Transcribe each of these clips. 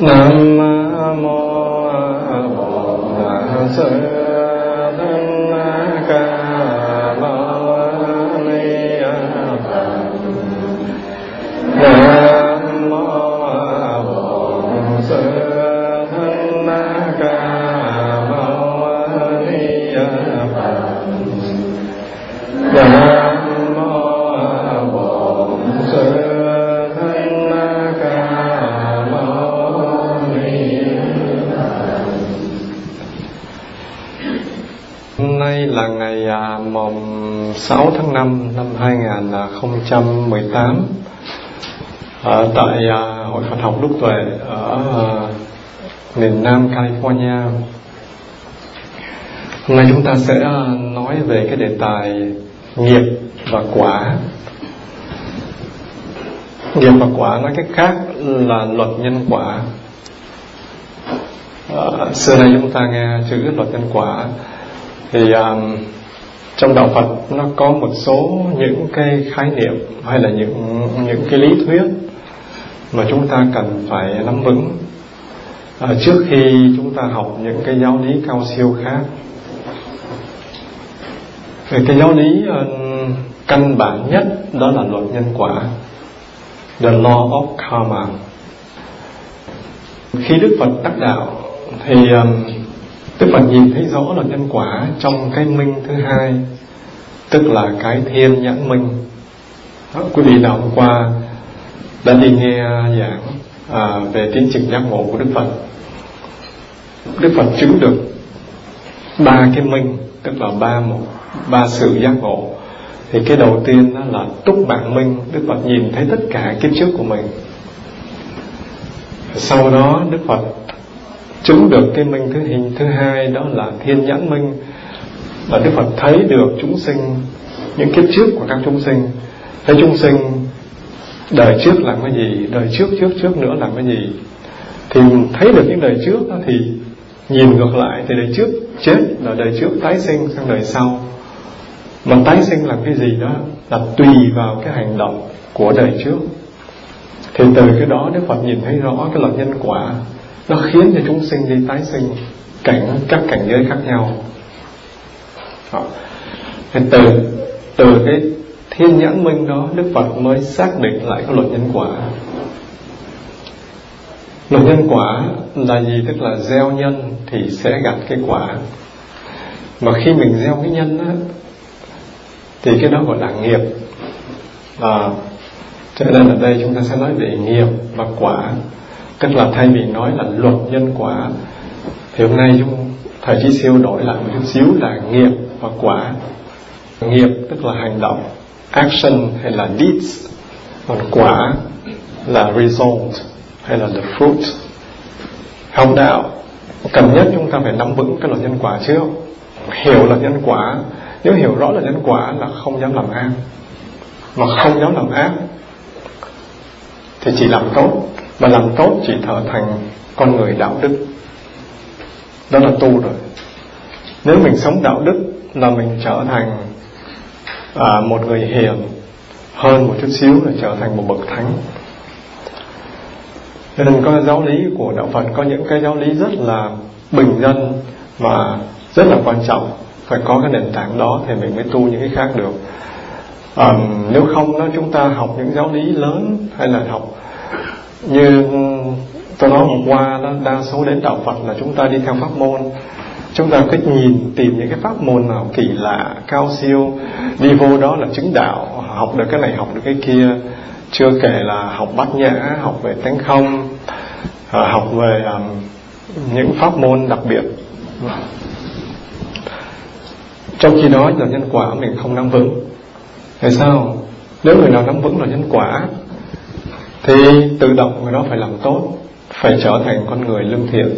nam mô bổn sư phật. 6 tháng 5 năm 2018 ở tại à, Hội Phật học Đức Tuệ ở à, miền Nam California. Hôm nay chúng ta sẽ à, nói về cái đề tài nghiệp và quả. Nghiệp và quả nói cách khác là luật nhân quả. À, xưa nay chúng ta nghe chữ luật nhân quả thì um, trong đạo Phật nó có một số những cái khái niệm hay là những những cái lý thuyết mà chúng ta cần phải nắm vững. À, trước khi chúng ta học những cái giáo lý cao siêu khác về cái giáo lý uh, căn bản nhất đó là luật nhân quả the law of karma. Khi Đức Phật đắc đạo thì um, Đức Phật nhìn thấy rõ là nhân quả trong cái minh thứ hai Tức là cái thiên nhãn minh. Đó, Quý vị nào hôm qua đã đi nghe giảng à, về tiến trình giác ngộ của Đức Phật. Đức Phật chứng được ba cái minh Tức là ba một ba sự giác ngộ. Thì cái đầu tiên đó là túc bản minh Đức Phật nhìn thấy tất cả kiếp trước của mình. Sau đó Đức Phật chứng được. Cái minh thứ hình thứ hai đó là thiên nhãn minh. Là đức phật thấy được chúng sinh, những kiếp trước của các chúng sinh. Thấy chúng sinh, đời trước làm cái gì, đời trước trước trước nữa làm cái gì? Thì thấy được những đời trước đó thì nhìn ngược lại, thì đời trước chết là đời trước tái sinh sang đời sau. Mà tái sinh làm cái gì đó? Là tùy vào cái hành động của đời trước. Thì từ cái đó đức phật nhìn thấy rõ cái luật nhân quả nó khiến cho chúng sinh đi tái sinh cảnh các cảnh giới khác nhau. Đó. Thì từ từ cái thiên nhãn minh đó Đức Phật mới xác định lại cái luật nhân quả. Luật nhân quả là gì? Tức là gieo nhân thì sẽ gặt cái quả. Mà khi mình gieo cái nhân á thì cái đó gọi là nghiệp. À, cho nên ở đây chúng ta sẽ nói về nghiệp và quả tức là thay vì nói là luật nhân quả, thì hôm nay chúng thầy chỉ siêu đổi lại một chút xíu là nghiệp và quả. Nghiệp tức là hành động, action hay là deeds. Còn quả là result hay là the fruit. Học đạo, cần nhất chúng ta phải nắm vững cái luật nhân quả trước hiểu luật nhân quả. Nếu hiểu rõ luật nhân quả là không dám làm ác mà không dám làm ác thì chỉ làm tốt mà làm tốt chỉ trở thành con người đạo đức. Đó là tu rồi. Nếu mình sống đạo đức là mình trở thành à, một người hiền hơn một chút xíu là trở thành một bậc thánh. Cho nên có giáo lý của đạo Phật có những cái giáo lý rất là bình dân và rất là quan trọng. Phải có cái nền tảng đó thì mình mới tu những cái khác được. À, nếu không đó chúng ta học những giáo lý lớn hay là học như tôi nói hôm qua đó đa số đến đạo Phật là chúng ta đi theo pháp môn. Chúng ta cứ nhìn tìm những cái pháp môn nào kỳ lạ cao siêu. Đi vô đó là chứng đạo học được cái này học được cái kia. Chưa kể là học bát nhã học về tánh không à, học về um, những pháp môn đặc biệt. Trong khi đó là nhân quả mình không nắm vững. Tại sao? Nếu người nào nắm vững là nhân quả thì tự động người đó phải làm tốt, phải trở thành con người lương thiện.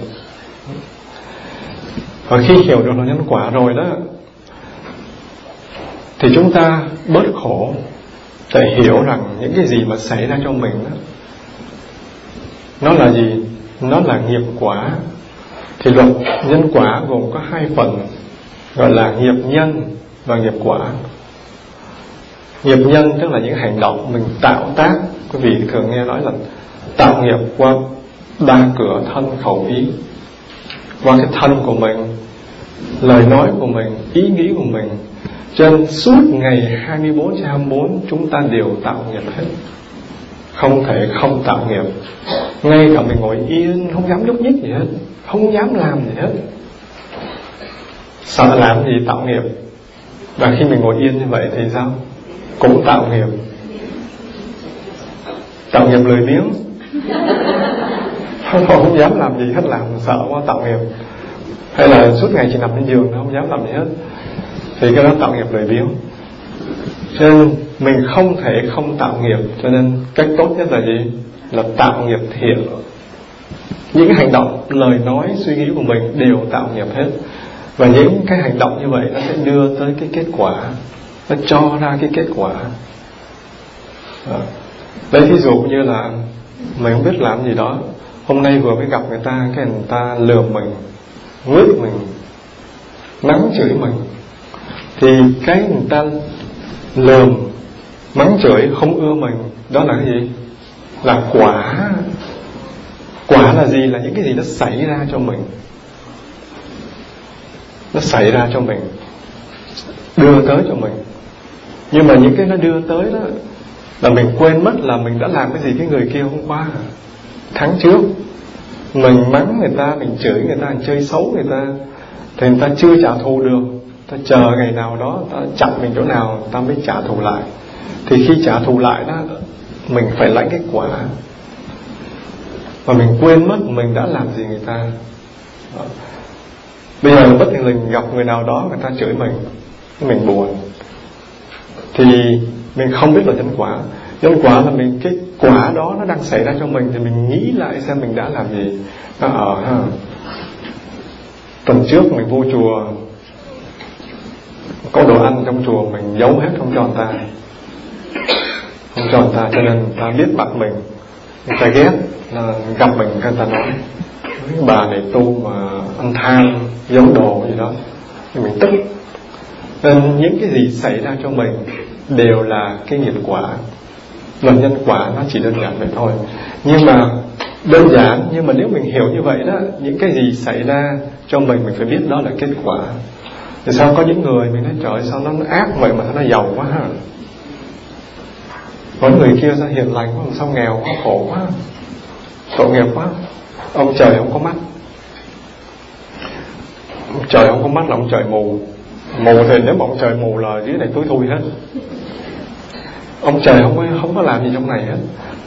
Và khi hiểu được là nhân quả rồi đó, thì chúng ta bớt khổ để hiểu rằng những cái gì mà xảy ra cho mình đó, nó là gì? Nó là nghiệp quả. Thì luật nhân quả gồm có hai phần, gọi là nghiệp nhân và nghiệp quả nghiệp nhân, tức là những hành động mình tạo tác. Quý vị thường nghe nói là tạo nghiệp qua ba cửa thân khẩu ý. Qua cái thân của mình, lời nói của mình, ý nghĩ của mình. Cho nên suốt ngày 24 trên 24 chúng ta đều tạo nghiệp hết. Không thể không tạo nghiệp. Ngay cả mình ngồi yên, không dám nhúc nhích gì hết. Không dám làm gì hết. Sợ làm gì, tạo nghiệp. Và khi mình ngồi yên như vậy thì sao? Cũng tạo nghiệp. Tạo nghiệp lười biếng. Không, không dám làm gì hết làm sợ quá tạo nghiệp. Hay là suốt ngày chỉ nằm trên giường không dám làm gì hết. Thì cái đó tạo nghiệp lười biếng. Cho nên mình không thể không tạo nghiệp cho nên cách tốt nhất là gì? Là tạo nghiệp thiện. Những hành động lời nói suy nghĩ của mình đều tạo nghiệp hết. Và những cái hành động như vậy nó sẽ đưa tới cái kết quả nó cho ra cái kết quả. Ờ. À. lấy ví dụ như là mình không biết làm gì đó. Hôm nay vừa mới gặp người ta, cái người ta lừa mình nguyết mình, mắng chửi mình. Thì cái người ta lườm, mắng chửi, không ưa mình, đó là cái gì? Là quả. Quả là gì? Là những cái gì nó xảy ra cho mình. Nó xảy ra cho mình, đưa tới cho mình nhưng mà những cái nó đưa tới đó, là mình quên mất là mình đã làm cái gì cái người kia hôm qua. Tháng trước, mình mắng người ta, mình chửi người ta, mình chơi xấu người ta. Thì người ta chưa trả thù được. Ta chờ ngày nào đó, ta chặn mình chỗ nào, ta mới trả thù lại. Thì khi trả thù lại đó, mình phải lãnh cái quả. Và mình quên mất mình đã làm gì người ta. Bây giờ bất thình lình gặp người nào đó, người ta chửi mình mình buồn thì mình không biết là nhân quả. Nhân quả là mình, cái quả đó nó đang xảy ra cho mình thì mình nghĩ lại xem mình đã làm gì. Nó ở, ha, tuần trước mình vô chùa. Có đồ ăn trong chùa mình giấu hết, không cho người ta không cho người ta, cho nên người ta biết mặt mình. Người ta ghét, là gặp mình, người ta nói bà này tu mà ăn than, giấu đồ gì đó. Thì mình tức. Nên những cái gì xảy ra cho mình đều là cái nghiệp quả. Luật nhân quả nó chỉ đơn giản vậy thôi. Nhưng mà đơn giản, nhưng mà nếu mình hiểu như vậy đó, những cái gì xảy ra cho mình mình phải biết đó là kết quả. Thì sao có những người mình nói, trời sao nó ác vậy mà nó giàu quá ha? Có người kia sao hiền lành quá, sao nghèo quá, khổ quá? Tội nghiệp quá. Ông trời không có mắt. Ông trời không có mắt là ông trời mù mù thì nếu mà ông trời mù là dưới này túi thui hết. Ông trời không có không có làm gì trong này hết.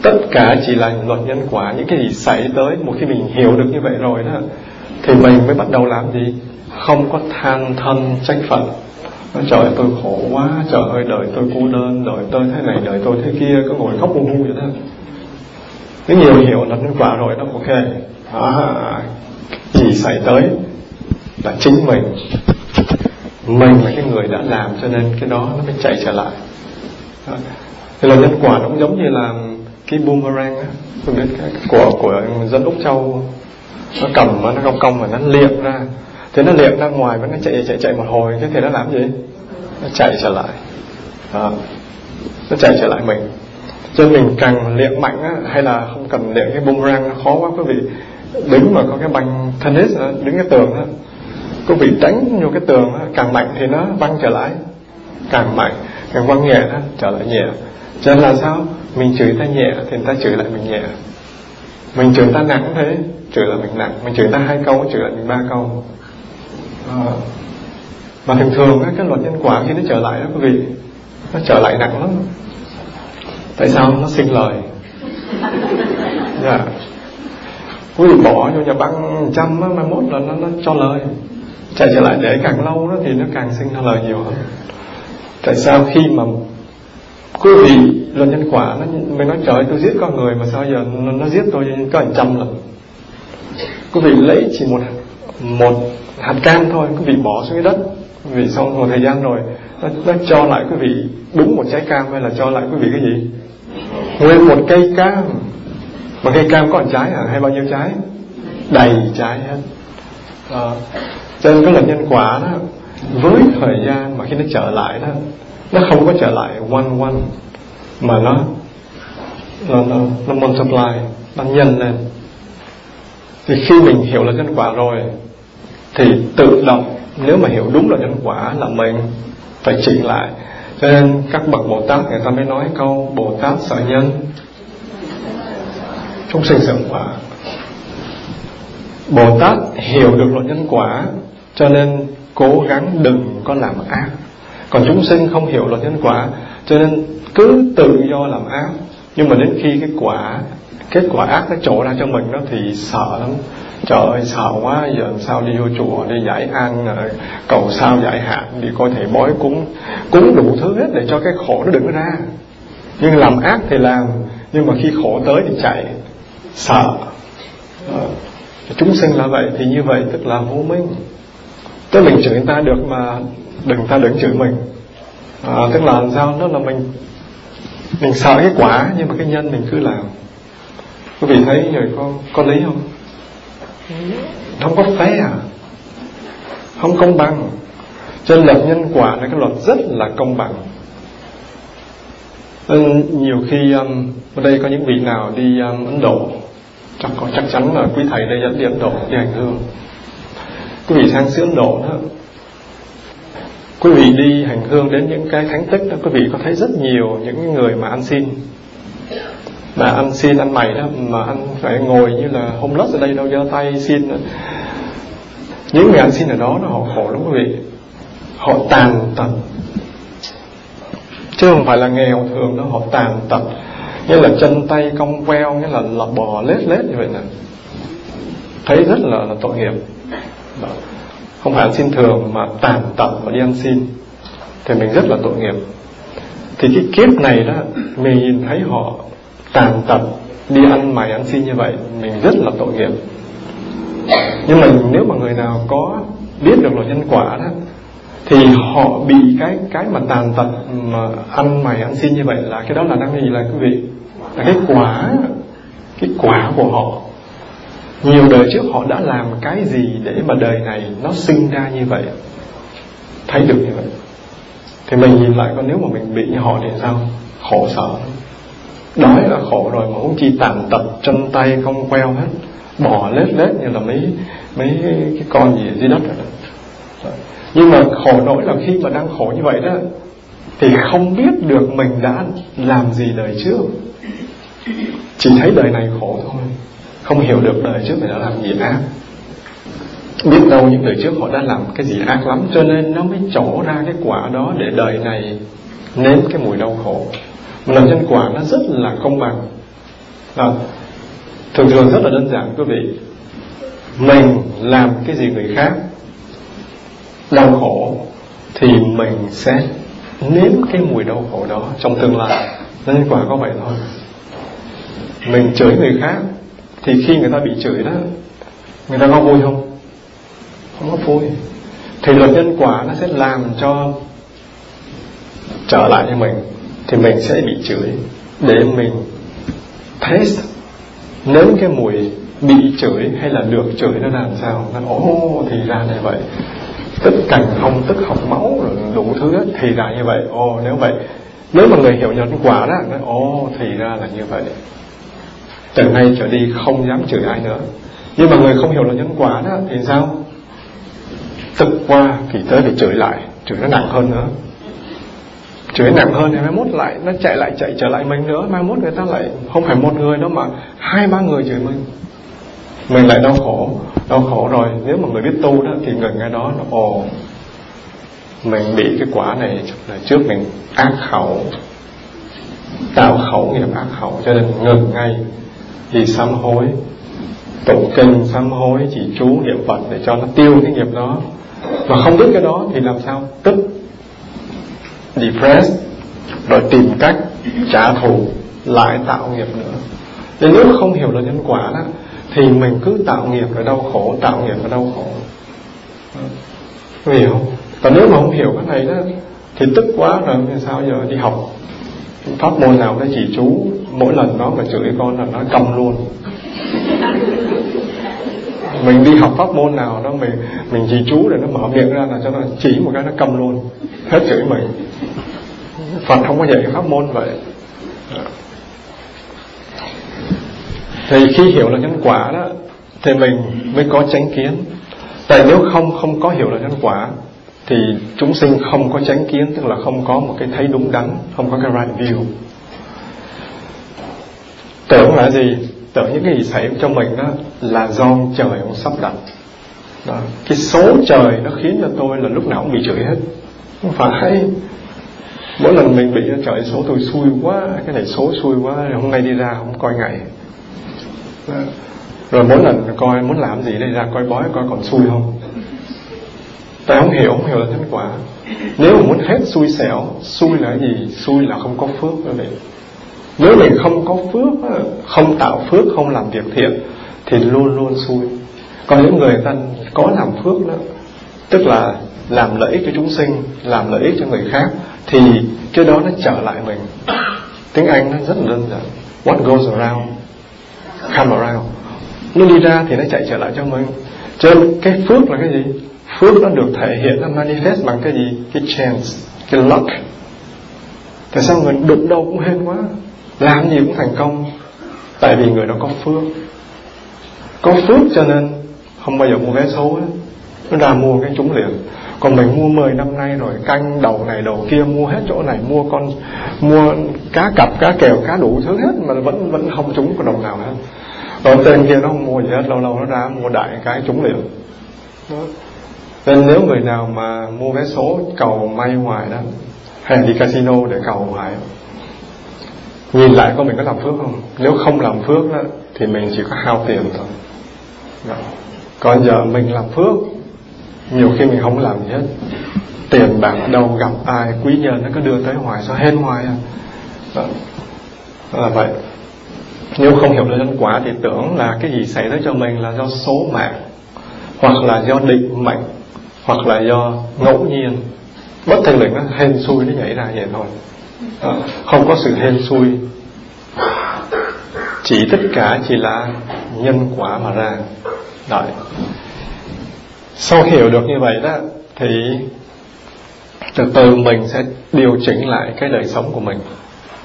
Tất cả chỉ là luật nhân quả những cái gì xảy tới một khi mình hiểu được như vậy rồi đó thì mình mới bắt đầu làm gì? Không có than thân trách phận. Nói trời tôi khổ quá trời ơi đời tôi cô đơn đời tôi thế này đời tôi thế kia cứ ngồi khóc bu bu vậy đó. Cái nhiều hiểu là nhân quả rồi đó ok. À, gì xảy tới là chính mình mình là cái người đã làm cho nên cái đó nó mới chạy trở lại. Đó. thì là nhân quả nó cũng giống như là cái boomerang á. Tôi biết cái của của dân úc châu. Nó cầm nó cong cong và nó liệm ra. Thế nó liệm ra ngoài và nó chạy chạy chạy một hồi. Thế thì nó làm gì? Nó chạy trở lại. Đó. nó chạy trở lại mình. Cho mình càng liệm mạnh á, hay là không cần liệm cái boomerang nó khó quá quý vị đứng mà có cái banh tennis đó, đứng cái tường đó cô bị đánh vô cái tường càng mạnh thì nó văng trở lại. Càng mạnh càng văng nhẹ đó, trở lại nhẹ. Cho nên là sao? Mình chửi ta nhẹ thì người ta chửi lại mình nhẹ. Mình chửi ta nặng thế chửi lại mình nặng. Mình chửi ta hai câu chửi lại mình ba câu. Ờ. À, và thường thường các cái luật nhân quả khi nó trở lại đó quý vị nó trở lại nặng lắm. Tại sao? Nó sinh lời. Dạ. Yeah. quý vị bỏ vô nhà băng trăm á mai mốt là nó, nó cho lời chạy trở lại để càng lâu đó thì nó càng sinh ra lời nhiều hơn. Tại sao khi mà quý vị luật nhân quả nó mình nói trời tôi giết con người mà sao giờ nó, nó giết tôi có hàng trăm lần. Quý vị lấy chỉ một một hạt cam thôi quý vị bỏ xuống cái đất. Vị sau một thời gian rồi nó, nó cho lại quý vị đúng một trái cam hay là cho lại quý vị cái gì? Nguyên một cây cam. Mà cây cam có một trái à? Hay bao nhiêu trái? Đầy trái hết. À, cho nên cái luật nhân quả đó với thời gian mà khi nó trở lại đó nó không có trở lại one one mà nó nó nó, nó multiply nó nhân lên. Thì khi mình hiểu là nhân quả rồi thì tự động nếu mà hiểu đúng là nhân quả là mình phải chỉnh lại. Cho nên các bậc bồ tát người ta mới nói câu bồ tát sở nhân chúng sinh sở quả. Bồ tát hiểu được luật nhân quả cho nên cố gắng đừng có làm ác. Còn chúng sinh không hiểu luật nhân quả, cho nên cứ tự do làm ác. Nhưng mà đến khi cái quả, kết quả ác nó trổ ra cho mình đó thì sợ lắm. Trời ơi, sợ quá, giờ làm sao đi vô chùa, đi giải ăn ờ, cầu sao giải hạn, đi coi thầy bói cúng cúng đủ thứ hết để cho cái khổ nó đừng ra. Nhưng làm ác thì làm, nhưng mà khi khổ tới thì chạy. Sợ. Ờ, chúng sinh là vậy thì như vậy tức là vô minh tức mình chửi người ta được mà đừng ta đừng chửi mình. À, tức là làm sao? Đó là mình mình sợ cái quả nhưng mà cái nhân mình cứ làm. Quý vị thấy rồi có có lý không? Không có phép à? Không công bằng. Cho nên luật nhân quả là cái luật rất là công bằng. Nên nhiều khi um, ở đây có những vị nào đi um, Ấn Độ chắc có chắc chắn là quý thầy đây dẫn đi Ấn Độ đi hành hương quý vị sang xứ Ấn Độ đó. Quý vị đi hành hương đến những cái thánh tích đó quý vị có thấy rất nhiều những người mà ăn xin. Mà ăn xin ăn mày đó mà ăn phải ngồi như là homeless ở đây đâu giơ tay xin. Đó. những người ăn xin ở đó nó họ khổ lắm quý vị. Họ tàn tật. Chứ không phải là nghèo thường đâu họ tàn tật. Như là chân tay cong queo như là là bò lết lết như vậy nè. Thấy rất là, là tội nghiệp không phải ăn xin thường mà tàn tật mà đi ăn xin. Thì mình rất là tội nghiệp. Thì cái kiếp này đó, mình nhìn thấy họ tàn tật, đi ăn mày ăn xin như vậy, mình rất là tội nghiệp. Nhưng mà nếu mà người nào có biết được luật nhân quả đó, thì họ bị cái cái mà tàn tật mà ăn mày ăn xin như vậy là cái đó là đang gì là quý vị, là cái quả cái quả của họ nhiều đời trước họ đã làm cái gì để mà đời này nó sinh ra như vậy? Thấy được như vậy. Thì mình nhìn lại, còn nếu mà mình bị như họ thì sao? Khổ sở. Đói là khổ rồi mà không chi tàn tật, chân tay không queo hết, bò lết lết như là mấy mấy cái con gì dưới đất rồi nhưng mà khổ nỗi là khi mà đang khổ như vậy đó, thì không biết được mình đã làm gì đời trước. Chỉ thấy đời này khổ thôi không hiểu được đời trước mình đã làm gì ác biết đâu những đời trước họ đã làm cái gì ác lắm cho nên nó mới trổ ra cái quả đó để đời này nếm cái mùi đau khổ. Mà nhân quả nó rất là công bằng. À, thường thường rất là đơn giản quý vị. Mình làm cái gì người khác đau khổ thì mình sẽ nếm cái mùi đau khổ đó trong tương lai. Nhân quả có vậy thôi. Mình chửi người khác thì khi người ta bị chửi đó, người ta có vui không? Không có vui. Thì luật nhân quả nó sẽ làm cho trở lại cho mình, thì mình sẽ bị chửi, để mình test nếm cái mùi bị chửi hay là được chửi nó làm sao? Nó, ồ, thì ra như vậy. Tức cành không tức học máu, rồi đủ thứ hết, thì ra như vậy. Ồ, nếu vậy, nếu mà người hiểu nhân quả đó, nó, ồ, thì ra là như vậy từ nay trở đi không dám chửi ai nữa. Nhưng mà người không hiểu là nhân quả đó, thì sao? Tức qua thì tới phải chửi lại, chửi nó nặng hơn nữa. Chửi nặng hơn thì mai mốt lại, nó chạy lại, chạy trở lại mình nữa. Mai mốt người ta lại không phải một người đâu mà hai, ba người chửi mình. Mình lại đau khổ đau khổ rồi. Nếu mà người biết tu đó, thì người nghe đó nó ồ. Mình bị cái quả này là trước mình ác khẩu tạo khẩu nghiệp ác khẩu, cho nên ngừng ngay đi sám hối. Tụng kinh, sám hối, chỉ chú niệm phật để cho nó tiêu cái nghiệp đó. Mà không biết cái đó thì làm sao? Tức, depressed, rồi tìm cách trả thù, lại tạo nghiệp nữa. Nên nếu không hiểu được nhân quả đó, thì mình cứ tạo nghiệp rồi đau khổ, tạo nghiệp rồi đau khổ. Hiểu còn nếu mà không hiểu cái này đó, thì tức quá rồi thì sao giờ đi học? Pháp môn nào nó chỉ chú, mỗi lần nó mà chửi con là nó câm luôn. Mình đi học pháp môn nào đó mình mình chỉ chú để nó mở miệng ra là cho nó chỉ một cái nó câm luôn. Hết chửi mình. Phật không có dạy pháp môn vậy. Thì khi hiểu là nhân quả đó, thì mình mới có chánh kiến. Tại nếu không không có hiểu là nhân quả thì chúng sinh không có chánh kiến, tức là không có một cái thấy đúng đắn, không có cái right view. Tưởng là gì? Tưởng những cái gì xảy cho mình đó là do trời ông sắp đặt. Đó. cái số trời nó khiến cho tôi là lúc nào cũng bị chửi hết. Không phải. Mỗi lần mình bị trời số tôi xui quá, cái này số xui quá, hôm nay đi ra không coi ngày. Đó. rồi mỗi lần coi muốn làm gì đây ra coi bói coi còn xui không tại không hiểu không hiểu là nhân quả. Nếu mà muốn hết xui xẻo, xui là gì? Xui là không có phước đó vị. nếu mình không có phước không tạo phước, không làm việc thiện, thì luôn luôn xui. Còn những người ta có làm phước đó, tức là làm lợi ích cho chúng sinh, làm lợi ích cho người khác, thì cái đó nó trở lại mình. Tiếng anh nó rất là đơn giản. What goes around, come around. Nó đi ra thì nó chạy trở lại cho mình. Cho nên cái phước là cái gì? Phước nó được thể hiện, nó manifest bằng cái gì? Cái chance, cái luck. Tại sao người đụng đâu cũng hên quá? Làm gì cũng thành công. Tại vì người đó có phước. Có phước cho nên không bao giờ mua vé số ấy. nó ra mua cái trúng liền. Còn mình mua 10 năm nay rồi, canh đầu này đầu kia, mua hết chỗ này, mua con, mua cá cặp, cá kèo, cá đủ thứ hết mà vẫn vẫn không trúng có đồng nào hết. Còn tên kia nó không mua gì hết, lâu lâu nó ra mua đại cái trúng liền. Đó nên nếu người nào mà mua vé số cầu may hoài đó hay đi casino để cầu hoài nhìn lại có mình có làm phước không? Nếu không làm phước đó, thì mình chỉ có hao tiền thôi. Đó. còn giờ mình làm phước nhiều khi mình không làm gì hết. Tiền bạc ở đâu gặp ai quý nhân nó cứ đưa tới hoài sao hên hoài à? Đó. đó là vậy. Nếu không hiểu được nhân quả thì tưởng là cái gì xảy tới cho mình là do số mạng hoặc là do định mệnh hoặc là do ngẫu nhiên bất thình lình nó hên xui nó nhảy ra vậy thôi. À, không có sự hên xui. Chỉ tất cả chỉ là nhân quả mà ra. Đấy. sau hiểu được như vậy đó thì từ từ mình sẽ điều chỉnh lại cái đời sống của mình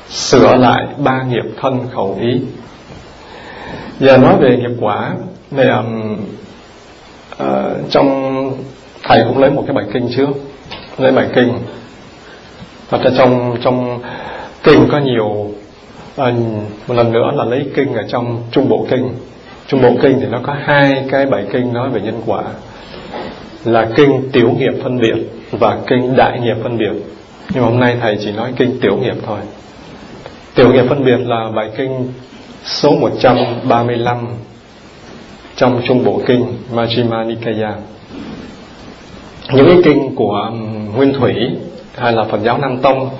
sửa lại ba nghiệp thân khẩu ý. Giờ nói về nghiệp quả thì um, uh, trong thầy cũng lấy một cái bài kinh trước lấy bài kinh. Và trong trong kinh có nhiều à, một lần nữa là lấy kinh ở trong trung bộ kinh. Trung bộ kinh thì nó có hai cái bài kinh nói về nhân quả. Là kinh tiểu nghiệp phân biệt và kinh đại nghiệp phân biệt. Nhưng mà hôm nay thầy chỉ nói kinh tiểu nghiệp thôi. Tiểu nghiệp phân biệt là bài kinh số 135 trong trung bộ kinh Majjhima Nikaya những cái kinh của Nguyên Thủy hay là Phật giáo Nam Tông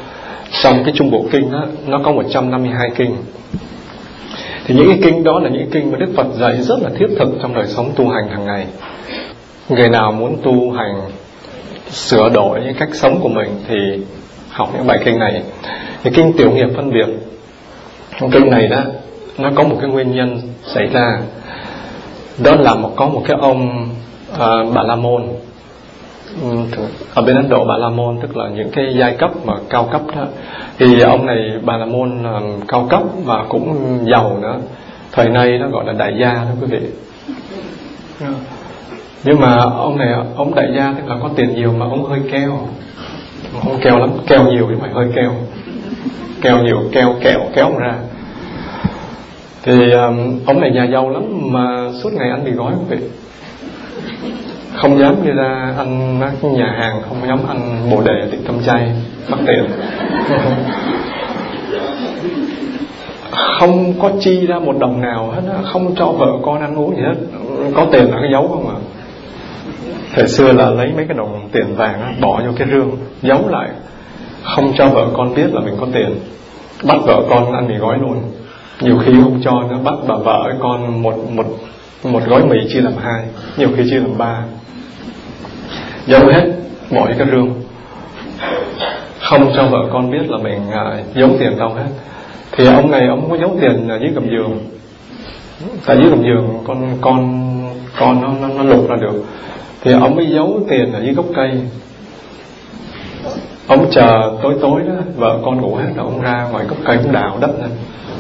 trong cái trung bộ kinh đó, nó có 152 kinh. Thì những cái kinh đó là những kinh mà Đức Phật dạy rất là thiết thực trong đời sống tu hành hàng ngày. Người nào muốn tu hành sửa đổi những cách sống của mình thì học những bài kinh này. Thì kinh tiểu nghiệp phân biệt. Kinh này đó nó có một cái nguyên nhân xảy ra. Đó là một có một cái ông uh, bà la môn ở bên Ấn Độ Bà La Môn tức là những cái giai cấp mà cao cấp đó. Thì ông này Bà La Môn um, cao cấp và cũng giàu nữa. Thời nay nó gọi là đại gia đó quý vị. Nhưng mà ông này ông đại gia tức là có tiền nhiều mà ông hơi keo. Ông keo lắm keo nhiều chứ phải hơi keo. Keo nhiều keo kẹo kéo ra. Thì um, ông này nhà giàu lắm mà suốt ngày ăn mì gói quý vị không dám đi ra ăn nhà hàng, không dám ăn bồ đề tiệm cơm chay bắt tiền. Không có chi ra một đồng nào hết không cho vợ con ăn uống gì hết. Có tiền là cái giấu không à. Thời xưa là lấy mấy cái đồng tiền vàng bỏ vô cái rương, giấu lại. Không cho vợ con biết là mình có tiền. Bắt vợ con ăn mì gói luôn. Nhiều khi không cho nữa, bắt bà vợ con một một một gói mì chia làm hai, nhiều khi chia làm ba giấu hết mọi cái rương. Không cho vợ con biết là mình à, giấu tiền đâu hết. Thì ông này ông có giấu tiền ở dưới gầm giường. Tại dưới gầm giường con con con nó nó, nó lục ra được. Thì ông mới giấu tiền ở dưới gốc cây. Ông chờ tối tối đó vợ con ngủ hết rồi ông ra ngoài gốc cây ông đào đất lên.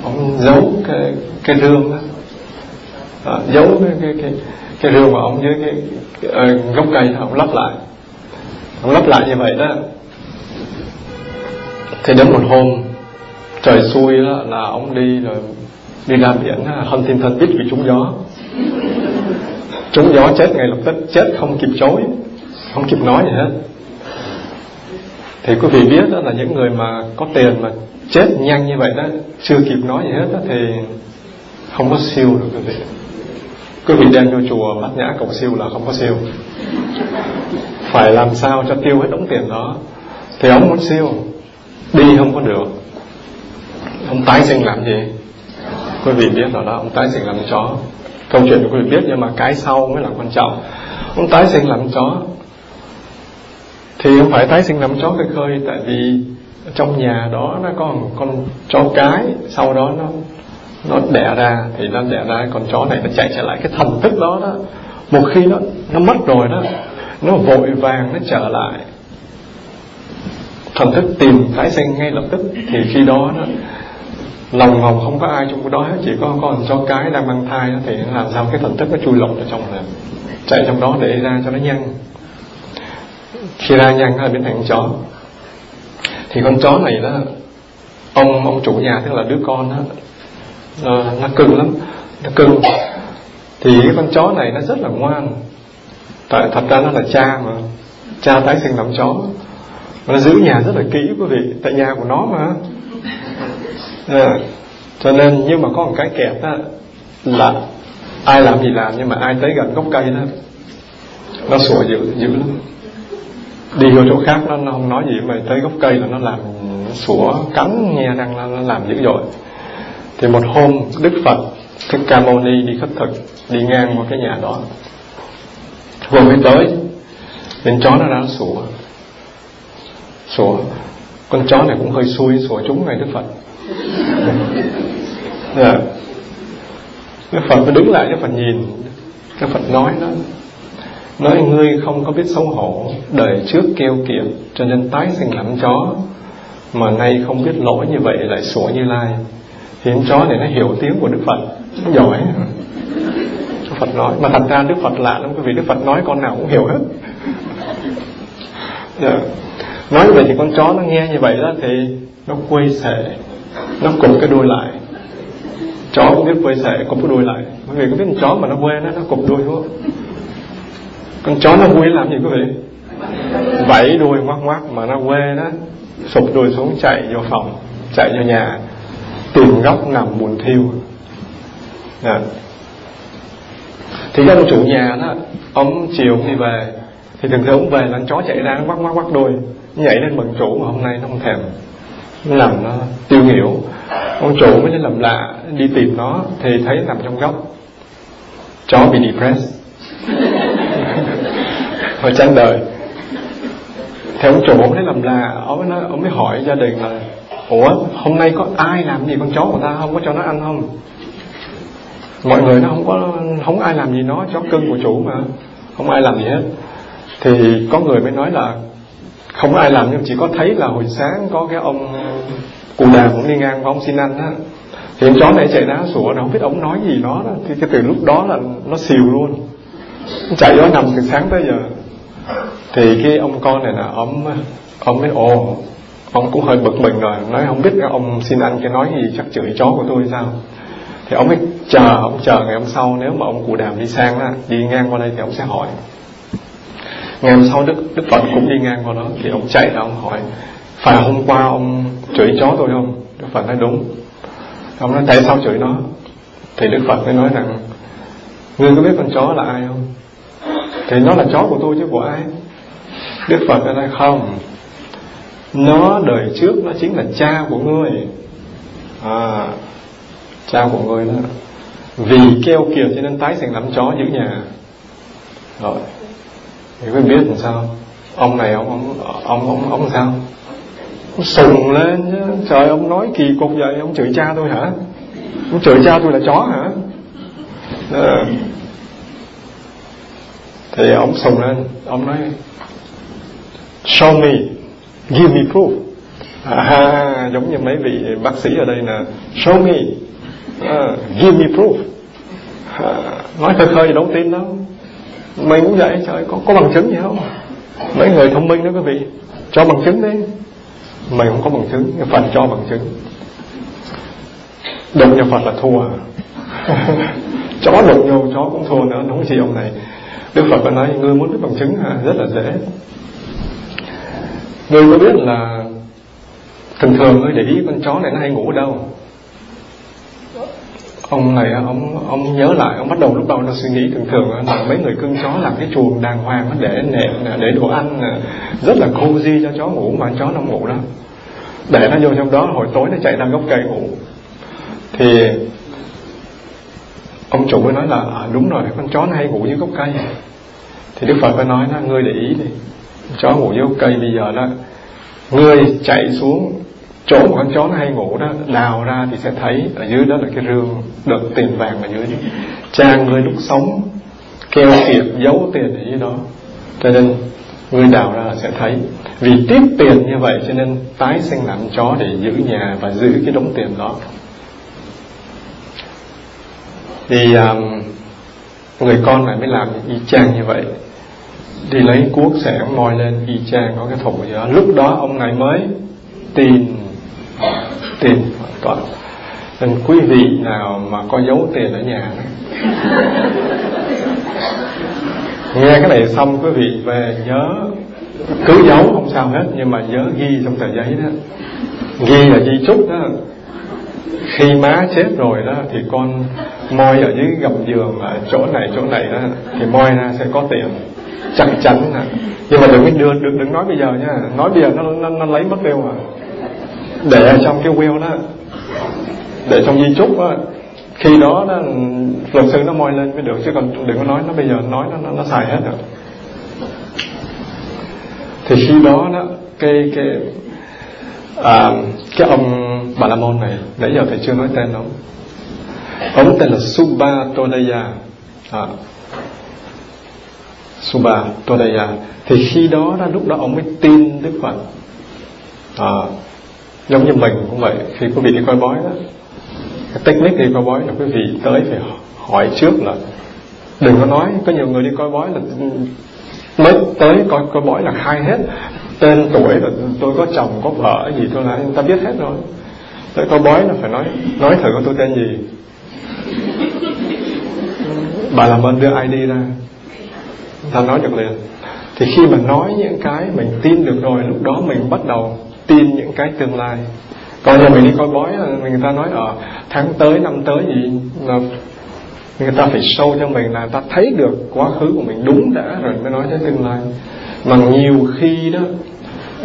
Ông giấu cái cái rương đó. À, giấu cái cái cái, cái rêu của ông dưới cái, cái, cái uh, gốc cây ông lắp lại. Ông lắp lại như vậy đó. Thì đến một hôm trời xui đó là ông đi rồi đi ra biển à, Huntington Beach bị trúng gió. Trúng gió chết ngay lập tức chết không kịp chối không kịp nói gì hết. Thì quý vị biết đó là những người mà có tiền mà chết nhanh như vậy đó chưa kịp nói gì hết đó, thì không có siêu được quý vị quý vị đem vô chùa bát nhã cầu siêu là không có siêu. Phải làm sao cho tiêu hết đống tiền đó? Thì ông muốn siêu, đi không có được. Ông tái sinh làm gì? Quý vị biết rồi đó, ông tái sinh làm chó. Câu chuyện của quý vị biết nhưng mà cái sau mới là quan trọng. Ông tái sinh làm chó, thì không phải tái sinh làm chó cái khơi, tại vì trong nhà đó nó có một con chó cái, sau đó nó nó đẻ ra thì nó đẻ ra con chó này nó chạy trở lại cái thần thức đó đó. Một khi nó nó mất rồi đó nó vội vàng nó trở lại. Thần thức tìm tái sinh ngay lập tức. Thì khi đó đó lòng vòng không có ai trong cái đó hết. Chỉ có con chó cái đang mang thai đó, thì làm sao cái thần thức nó chui lộn ở trong này. Chạy trong đó để ra cho nó nhanh khi ra nhanh nó biến thành chó thì con chó này đó ông ông chủ nhà tức là đứa con đó à, nó cưng lắm nó cưng. Thì cái con chó này nó rất là ngoan. Tại thật ra nó là cha mà cha tái sinh làm chó. Nó giữ nhà rất là kỹ quý vị tại nhà của nó mà. À, cho nên nhưng mà có một cái kẹt đó là ai làm gì làm nhưng mà ai tới gần gốc cây đó nó sủa dữ dữ lắm. Đi vô chỗ khác nó, nó không nói gì mà tới gốc cây là nó làm sủa cắn nghe răng nó, nó làm dữ dội thì một hôm, đức phật, thích ca mâu ni đi khất thực, đi ngang qua cái nhà đó. Vừa mới tới đến chó nó ra sủa. Sủa, con chó này cũng hơi xui, sủa chúng ngay đức phật. Yeah. Dạ. Đức phật mới đứng lại, đức phật nhìn. Đức phật nói đó nói ngươi không có biết xấu hổ, đời trước kêu kiệt, cho nên tái sinh làm chó, mà nay không biết lỗi như vậy lại sủa như lai thì con chó này nó hiểu tiếng của đức phật. Nó giỏi. Đức phật nói. Mà thật ra đức phật lạ lắm, vì đức phật nói con nào cũng hiểu hết. Yeah. Nói như vậy thì con chó nó nghe như vậy đó, thì nó quay sệ. Nó cụp cái đuôi lại. Chó cũng biết quay sệ cụp cái đuôi lại. Bởi vì có biết con chó mà nó quê nó nó cụp đuôi không? Con chó nó quê làm gì quý vị? Vẫy đuôi ngoắc ngoắc mà nó quê đó. Sụp đuôi xuống, chạy vô phòng, chạy vô nhà tìm góc nằm buồn thiêu. À. thì cái ông chủ nhà đó, ông chiều đi về, thì thường thường ông về là chó chạy ra nó quắc quắc quắc đuôi, nhảy lên mừng chủ mà hôm nay nó không thèm. Nó nằm nó tiêu nghỉu. Ông chủ mới lên làm lạ, đi tìm nó, thì thấy nằm trong góc. Chó bị depressed. Hồi chán đời. Theo ông chủ ông thấy làm lạ, ông mới nói, ông mới hỏi gia đình là ủa, hôm nay có ai làm gì con chó của ta? Không có cho nó ăn không? Mọi người nó không có không ai làm gì nó, chó cưng của chủ mà. Không ai làm gì hết. Thì có người mới nói là không ai làm, nhưng chỉ có thấy là hồi sáng có cái ông cụ đà cũng đi ngang và ông xin ăn á. Thì con chó này chạy đá sủa nó không biết ông nói gì nó đó. Thì cái từ lúc đó là nó xìu luôn. Chạy đó nằm từ sáng tới giờ. Thì cái ông con này là ông ông mới ồ ông cũng hơi bực mình rồi, nói không biết cái ông xin ăn cái nói gì, chắc chửi chó của tôi sao? Thì ông ấy chờ, ông chờ ngày hôm sau, nếu mà ông cụ đàm đi sang á, đi ngang qua đây thì ông sẽ hỏi. Ngày hôm sau đức đức phật cũng đi ngang qua đó, thì ông chạy ra ông hỏi, phải hôm qua ông chửi chó tôi không? Đức phật nói, đúng. Ông nói, tại sao chửi nó? Thì đức phật mới nói rằng, ngươi có biết con chó là ai không? Thì nó là chó của tôi chứ, của ai? Đức phật nói, không nó đời trước nó chính là cha của ngươi. À cha của ngươi đó. Vì keo kiệt cho nên tái thành làm chó giữ nhà. Rồi. Thì quý biết làm sao ông này ông ông ông ông, ông sao? Ông sùng lên chứ. Trời ông nói kỳ cục vậy. Ông chửi cha tôi hả? Ông chửi cha tôi là chó hả? À. thì ông sùng lên. Ông nói show me give me proof. À, giống như mấy vị bác sĩ ở đây là show me. À, give me proof. À, nói khơi khơi đâu tin đâu mày muốn vậy trời có có bằng chứng gì không? Mấy người thông minh đó quý vị cho bằng chứng đi. Mày không có bằng chứng phật cho bằng chứng. Đụng nhà phật là thua. Chó đụng nhau chó cũng thua nữa không gì ông này. Đức phật có nói ngươi muốn biết bằng chứng hả rất là dễ ngươi có biết là thường thường ngươi để ý con chó này nó hay ngủ ở đâu. Ông này ông ông nhớ lại ông bắt đầu lúc đầu nó suy nghĩ thường thường là mấy người cưng chó làm cái chuồng đàng hoàng để nệm để đồ ăn rất là cozy cho chó ngủ mà chó nó ngủ đó. Để nó vô trong đó hồi tối nó chạy ra gốc cây ngủ. Thì ông chủ mới nói là à, đúng rồi con chó nó hay ngủ dưới gốc cây. Thì đức phật mới nói là ngươi để ý đi chó ngủ dưới cây bây giờ đó người chạy xuống chỗ của con chó nó hay ngủ đó đào ra thì sẽ thấy ở dưới đó là cái rương đựng tiền vàng ở dưới cha người lúc sống keo kiệt giấu tiền ở dưới đó. Cho nên người đào ra sẽ thấy. Vì tiếp tiền như vậy cho nên tái sinh làm chó để giữ nhà và giữ cái đống tiền đó. Thì um, người con này mới làm y chang như vậy đi lấy cuốc sẽ moi lên y chang có cái thùng gì đó lúc đó ông này mới tin tin hoàn toàn nên quý vị nào mà có giấu tiền ở nhà nghe cái này xong quý vị về nhớ cứ giấu không sao hết, nhưng mà nhớ ghi trong tờ giấy đó. Ghi là di chúc đó. Khi má chết rồi đó, thì con moi ở dưới gầm giường ở chỗ này chỗ này đó, thì moi ra sẽ có tiền chắc chắn à. nhưng mà đừng đưa đừng đừng nói bây giờ nha. Nói bây giờ nó nó, nó lấy mất tiêu à để ở trong cái will đó. Để trong di chúc đó. Khi đó đó luật sư nó moi lên mới được chứ còn đừng có nói nó bây giờ nói nó nó, nó xài hết rồi thì khi đó đó cái cái à, cái ông bà la môn này nãy giờ thầy chưa nói tên ông ông tên là Subha Todaya à, Subha Todaya à. thì khi đó là lúc đó ông mới tin Đức Phật. À, giống như mình cũng vậy. Khi quý vị đi coi bói đó cái technique đi coi bói là quý vị tới phải hỏi trước là đừng có nói. Có nhiều người đi coi bói là mới tới coi coi bói là khai hết. Tên tuổi là tôi có chồng có vợ gì tôi là người ta biết hết rồi. Tới coi bói là phải nói nói thử con tôi tên gì. Bà làm ơn đưa ID ra ta nói được liền thì khi mà nói những cái mình tin được rồi, lúc đó mình bắt đầu tin những cái tương lai. Còn giờ mình đi coi bói ờ, người ta nói ở tháng tới, năm tới gì, là người ta phải sâu cho mình là ta thấy được quá khứ của mình đúng đã rồi mới nói tới tương lai. Mà nhiều khi đó,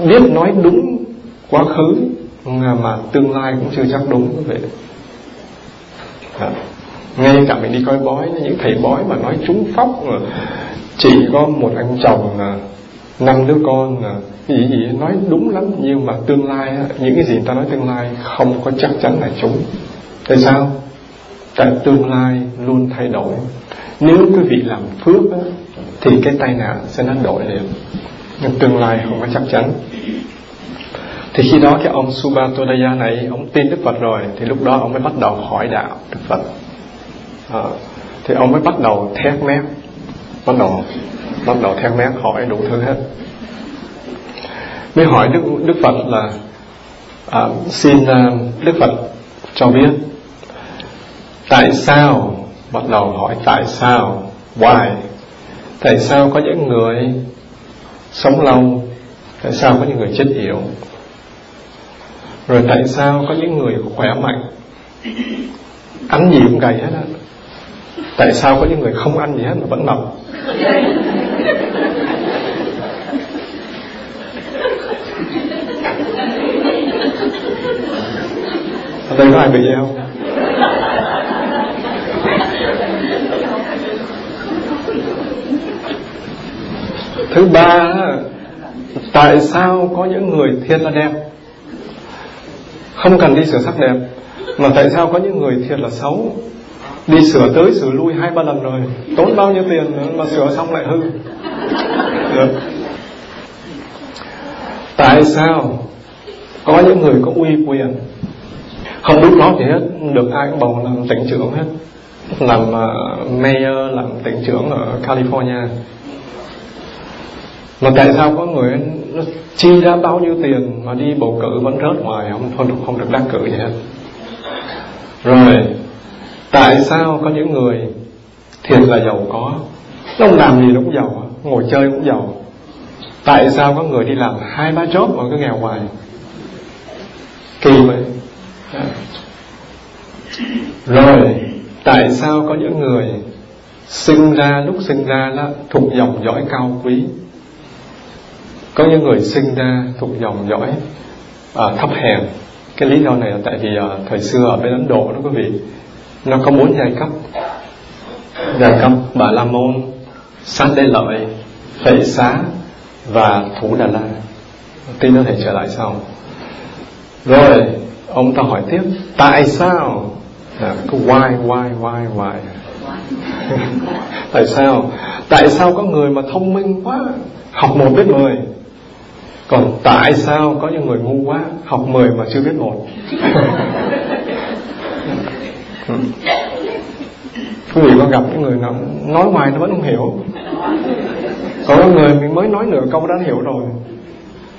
biết nói đúng quá khứ mà tương lai cũng chưa chắc đúng vậy à. Dạ. ngay cả mình đi coi bói, những thầy bói mà nói trúng phóc mà chị có một anh chồng à, năm đứa con à, gì gì nói đúng lắm nhưng mà tương lai những cái gì ta nói tương lai không có chắc chắn là chúng. Tại sao? Tại tương lai luôn thay đổi. Nếu quý vị làm phước thì cái tai nạn sẽ nó đổi liền. Nhưng tương lai không có chắc chắn. Thì khi đó cái ông Subatodaya này ông tin Đức Phật rồi thì lúc đó ông mới bắt đầu hỏi đạo Đức Phật. À, thì ông mới bắt đầu thét mép bắt đầu bắt đầu theo mép hỏi đủ thứ hết. Mới hỏi Đức Đức Phật là à, xin uh, Đức Phật cho biết tại sao bắt đầu hỏi tại sao why tại sao có những người sống lâu tại sao có những người chết yếu rồi tại sao có những người khỏe mạnh. Ăn gì cũng gầy hết á tại sao có những người không ăn gì hết mà vẫn mập ở đây có ai bị gì không? Thứ ba, tại sao có những người thiệt là đẹp? Không cần đi sửa sắc đẹp, mà tại sao có những người thiệt là xấu? Đi sửa tới sửa lui hai ba lần rồi. Tốn bao nhiêu tiền nữa mà sửa xong lại hư? Được. Tại sao có những người có uy quyền? Không lúc đó thì hết được ai cũng bầu làm tỉnh trưởng hết. Làm uh, mayor làm tỉnh trưởng ở California. Mà tại sao có người nó chi ra bao nhiêu tiền mà đi bầu cử vẫn rớt ngoài không không không được đắc cử gì hết. Rồi tại sao có những người thiệt là giàu có? Nó không làm gì nó cũng giàu ngồi chơi cũng giàu. Tại sao có người đi làm hai ba job mà cứ nghèo hoài? Kỳ vậy. Rồi tại sao có những người sinh ra lúc sinh ra đó thuộc dòng dõi cao quý? Có những người sinh ra thuộc dòng dõi à, thấp hèn. Cái lý do này là tại vì à, thời xưa ở bên ấn độ đó quý vị nó có bốn giai cấp. Giai cấp bà la môn sát đế lợi vệ xá và thủ đà la tin nó thể trở lại sau. Rồi, ông ta hỏi tiếp, tại sao? Là cái why why why why? Tại sao? Tại sao có người mà thông minh quá, học một biết mười? Còn tại sao có những người ngu quá, học mười mà chưa biết một? Ừ. quý vị có gặp những người nào nói hoài nó vẫn không hiểu. Có người mình mới nói nửa câu đã hiểu rồi.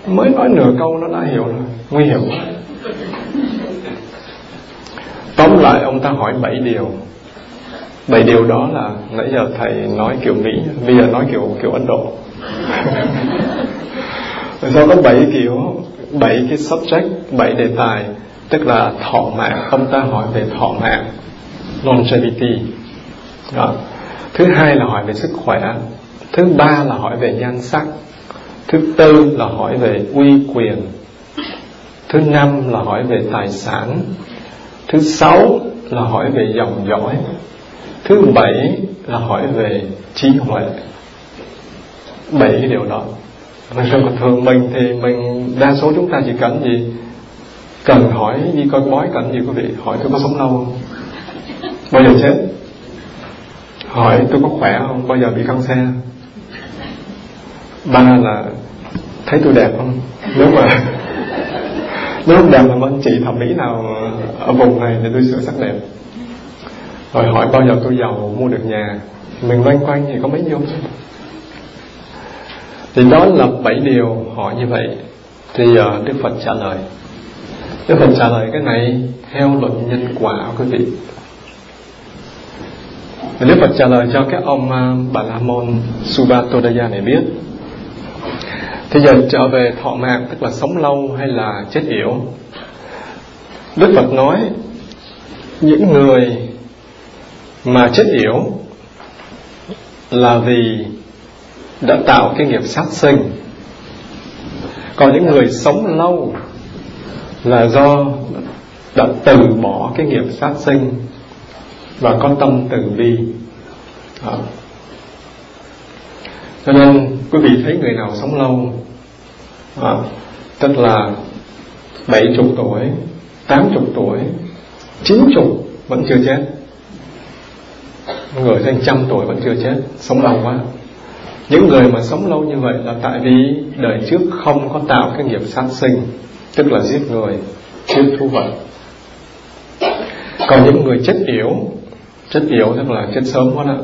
Mới nói nửa câu nó đã hiểu rồi. Nguy hiểm tóm lại, ông ta hỏi bảy điều. Bảy điều đó là nãy giờ thầy nói kiểu mỹ, bây giờ nói kiểu kiểu ấn độ. Do có bảy kiểu, bảy cái subject, bảy đề tài tức là thọ mạng ông ta hỏi về thọ mạng, longevity. Đó. thứ hai là hỏi về sức khỏe. Thứ ba là hỏi về nhan sắc. Thứ tư là hỏi về uy quyền. Thứ năm là hỏi về tài sản. Thứ sáu là hỏi về dòng dõi. Thứ bảy là hỏi về trí huệ. Bảy cái điều đó. Còn thường mình thì mình đa số chúng ta chỉ cần gì? Cần hỏi đi coi bói cảnh gì quý vị. Hỏi tôi có sống lâu không? Bao giờ chết? Hỏi tôi có khỏe không? Bao giờ bị căng xe? Ba là thấy tôi đẹp không? Nếu mà nếu đẹp là anh chị thẩm mỹ nào ở vùng này thì tôi sửa sắc đẹp. Rồi hỏi bao giờ tôi giàu mua được nhà. Mình loanh quanh thì có mấy nhiêu thì đó là bảy điều hỏi như vậy. Thì uh, đức phật trả lời đức phật trả lời cái này theo luật nhân quả, quý vị. Thì đức phật trả lời cho các ông à, bà la môn subatodaya này biết. Thế giờ trở về thọ mạng, tức là sống lâu hay là chết yểu? Đức Phật nói, những người mà chết yểu là vì đã tạo cái nghiệp sát sinh. Còn những người sống lâu là do đã từ bỏ cái nghiệp sát sinh và có tâm từ bi. Đó. cho nên quý vị thấy người nào sống lâu à, tức là bảy chục tuổi tám chục tuổi chín chục vẫn chưa chết. Người trên trăm tuổi vẫn chưa chết sống lâu quá. Những người mà sống lâu như vậy là tại vì đời trước không có tạo cái nghiệp sát sinh tức là giết người giết thú vật. Còn những người chết yểu chết yểu tức là chết sớm quá đó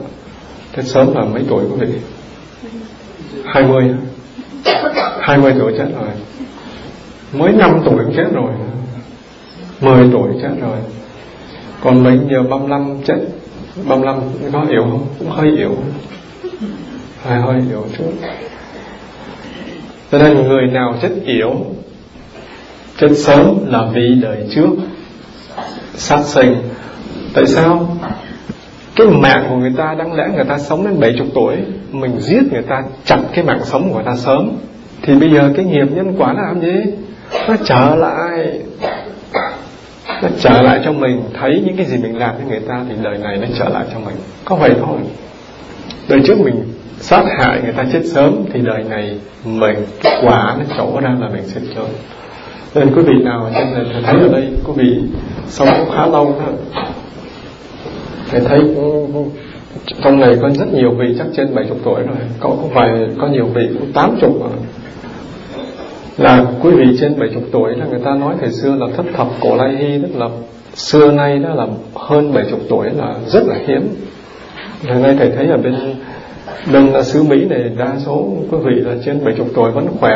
chết sớm là mấy tuổi quý vị? Hai mươi. 20 tuổi chết rồi. Mới năm tuổi chết rồi. 10 tuổi chết rồi. Còn mình giờ 35 chết. 35 có yếu không? Cũng hơi yếu hơi hơi yếu chút. Cho nên người nào chết yếu chết sớm là vì đời trước sát sinh. Tại sao? Cái mạng của người ta, đáng lẽ người ta sống đến 70 tuổi, mình giết người ta, chặt cái mạng sống của người ta sớm. Thì bây giờ cái nghiệp nhân quả là làm gì? Nó trở lại, nó trở lại cho mình. Thấy những cái gì mình làm với người ta thì đời này nó trở lại cho mình. Có vậy thôi. Đời trước mình sát hại người ta chết sớm thì đời này mình, cái quả nó trổ ra là mình sẽ chết nên quý vị nào trên này thấy ở đây, quý vị sống cũng khá lâu đó thầy thấy trong này có rất nhiều vị chắc trên 70 tuổi rồi, có không phải có nhiều vị cũng 80 rồi là quý vị trên 70 tuổi là người ta nói thời xưa là thất thập cổ lai hy, tức là xưa nay đó là hơn 70 tuổi là rất là hiếm. Ngày nay thầy thấy ở bên Vâng, bên xứ Mỹ này đa số quý vị là trên 70 tuổi vẫn khỏe,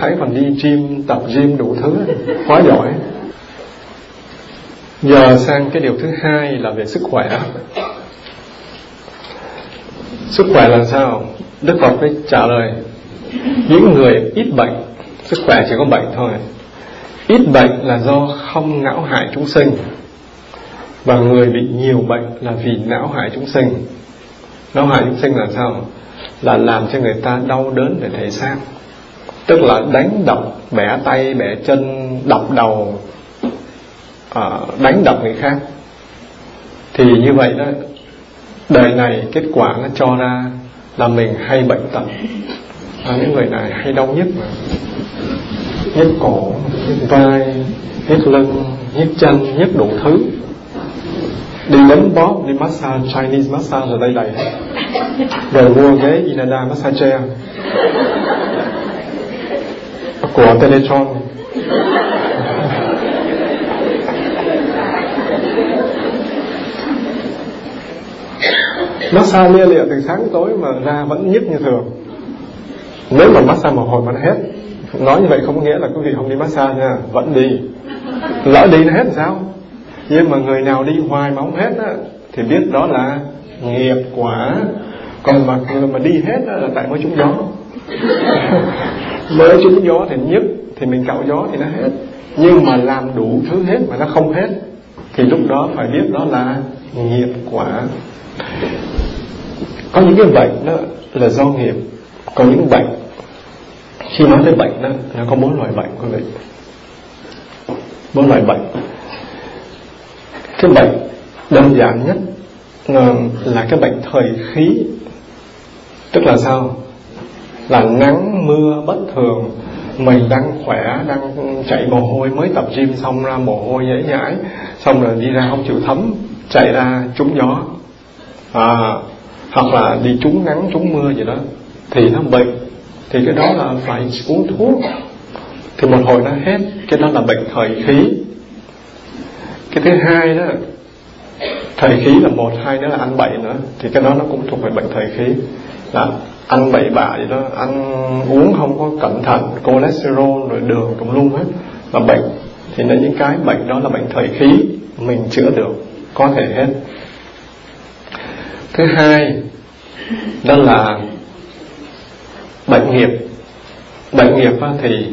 hãy còn đi gym, tập gym đủ thứ, quá giỏi. Giờ sang cái điều thứ hai là về sức khỏe. Sức khỏe là sao? Đức phật mới trả lời, những người ít bệnh, sức khỏe chỉ có bệnh thôi. Ít bệnh là do không não hại chúng sinh và người bị nhiều bệnh là vì não hại chúng sinh nó hại chúng sinh là sao? Là làm cho người ta đau đớn về thể xác. Tức là đánh đập bẻ tay bẻ chân đập đầu à, đánh đập người khác. Thì như vậy đó đời này kết quả nó cho ra là mình hay bệnh tật. À, những người này hay đau nhất, mà. Nhức cổ nhức vai nhức lưng nhức chân nhức đủ thứ đi đánh bóp đi massage, Chinese massage ở đây đầy. Hết rồi mua ghế Inada massage chair. Của Teletron. Massage lia lịa từ sáng tối mà ra vẫn nhức như thường. Nếu mà massage một hồi mà nó hết, nói như vậy không có nghĩa là quý vị không đi massage nha, vẫn đi. Lỡ đi nó hết sao? Nhưng mà người nào đi hoài mà không hết á thì biết đó là nghiệp quả. Còn mà người mà đi hết á, là tại mới trúng gió. Mới trúng gió thì nhất thì mình cạo gió thì nó hết. Nhưng mà làm đủ thứ hết mà nó không hết thì lúc đó phải biết đó là nghiệp quả. Có những cái bệnh đó là do nghiệp. Có những bệnh khi nói tới bệnh đó nó có bốn loại bệnh quý vị. Bốn loại bệnh cái bệnh đơn giản nhất ờ, là cái bệnh thời khí. Tức là sao? Là nắng mưa bất thường mình đang khỏe đang chạy mồ hôi mới tập gym xong ra mồ hôi dễ nhãi xong rồi đi ra không chịu thấm chạy ra trúng gió. À, hoặc là đi trúng nắng trúng mưa gì đó thì nó bệnh. Thì cái đó là phải uống thuốc. Thì một hồi nó hết cái đó là bệnh thời khí cái thứ hai đó, thời khí là một, hai nữa là ăn bậy nữa. Thì cái đó nó cũng thuộc về bệnh thời khí. Là ăn bậy bạ gì đó, ăn uống không có cẩn thận, cholesterol rồi đường tùm lum hết. Là bệnh, thì là những cái bệnh đó là bệnh thời khí, mình chữa được, có thể hết. Thứ hai, đó là bệnh nghiệp. Bệnh nghiệp thì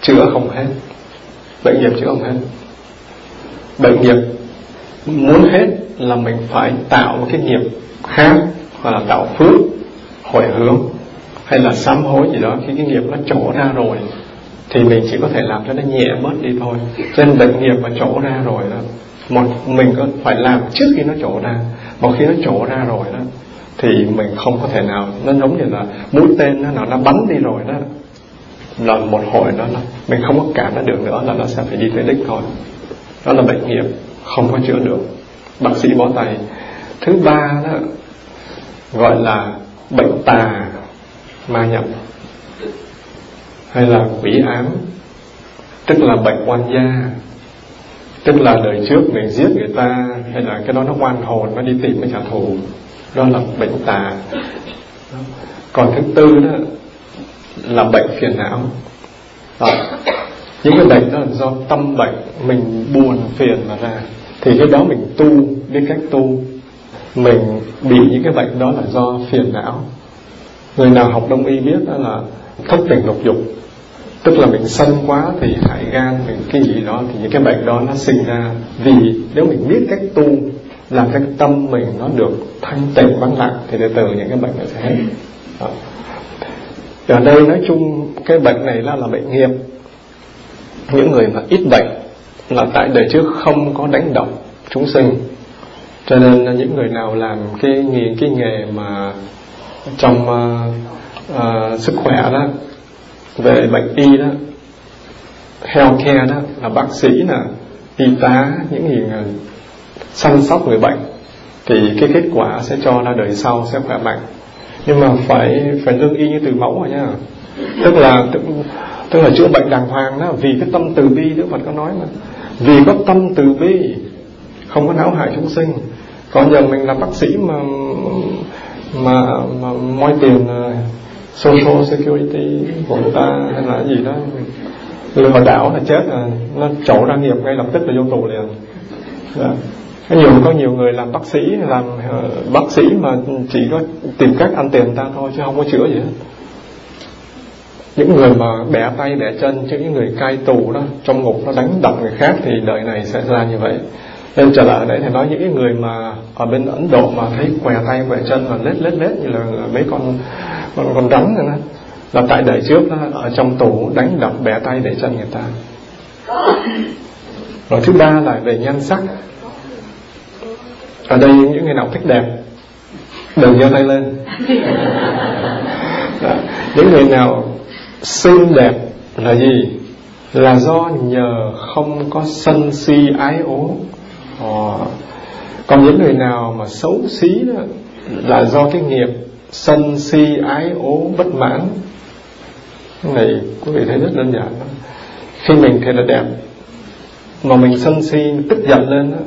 chữa không hết. Bệnh nghiệp chữa không hết bệnh nghiệp. Muốn hết là mình phải tạo một cái nghiệp khác, hoặc là tạo phước hồi hướng, hay là sám hối gì đó. Khi cái nghiệp nó trổ ra rồi, thì mình chỉ có thể làm cho nó nhẹ bớt đi thôi. Cho nên bệnh nghiệp mà trổ ra rồi đó, một mình có phải làm trước khi nó trổ ra. Một khi nó trổ ra rồi đó, thì mình không có thể nào, nó giống như là mũi tên nó nào nó bắn đi rồi đó. Là một hồi đó là mình không có cảm nó được nữa, là nó sẽ phải đi tới đích thôi đó là bệnh nghiệp không có chữa được. Bác sĩ bó tay. Thứ ba đó, gọi là bệnh tà, ma nhập, hay là quỷ ám, tức là bệnh oan gia, tức là đời trước mình giết người ta, hay là cái đó nó oan hồn, nó đi tìm cái trả thù. Đó là bệnh tà. Còn thứ tư đó, là bệnh phiền não. Đó những cái bệnh đó là do tâm bệnh mình buồn phiền mà ra. Thì cái đó mình tu biết cách tu. Mình bị những cái bệnh đó là do phiền não. Người nào học đông y biết đó là thất tình lục dục. Tức là mình sân quá thì hại gan mình cái gì đó thì những cái bệnh đó nó sinh ra. Vì nếu mình biết cách tu làm cho tâm mình nó được thanh tịnh vắng lặng thì từ từ những cái bệnh nó sẽ hết. Đó. ở đây nói chung cái bệnh này là là bệnh nghiệp những người mà ít bệnh là tại đời trước không có đánh động chúng sinh. Cho nên những người nào làm cái nghề cái nghề mà trong uh, uh, sức khỏe đó về bệnh y đó healthcare đó là bác sĩ là y tá những gì săn sóc người bệnh thì cái kết quả sẽ cho ra đời sau sẽ khỏe mạnh. Nhưng mà phải phải lương y như từ mẫu rồi nha. Tức là tức, là chữa bệnh đàng hoàng đó vì cái tâm từ bi Đức Phật có nói mà. Vì có tâm từ bi không có não hại chúng sinh. Còn giờ mình là bác sĩ mà mà mà moi tiền à, social security của người ta hay là gì đó. Lừa đảo là chết là nó trổ ra nghiệp ngay lập tức là vô tù liền. Dạ. có nhiều có nhiều người làm bác sĩ làm uh, bác sĩ mà chỉ có tìm cách ăn tiền ta thôi chứ không có chữa gì hết những người mà bẻ tay bẻ chân chứ những người cai tù đó trong ngục nó đánh đập người khác thì đời này sẽ ra như vậy. Nên trở lại ở đấy thì nói những người mà ở bên Ấn Độ mà thấy què tay què chân mà lết lết lết như là mấy con con con rắn nữa là tại đời trước đó, ở trong tù đánh đập bẻ tay để chân người ta. Rồi thứ ba là về nhan sắc. Ở đây những người nào thích đẹp đừng giơ tay lên. Đó. những người nào xinh đẹp là gì? Là do nhờ không có sân si ái ố. À, còn những người nào mà xấu xí đó là do cái nghiệp sân si ái ố bất mãn. Cái này quý vị thấy rất đơn giản đó. khi mình thấy là đẹp mà mình sân si tức giận lên đó,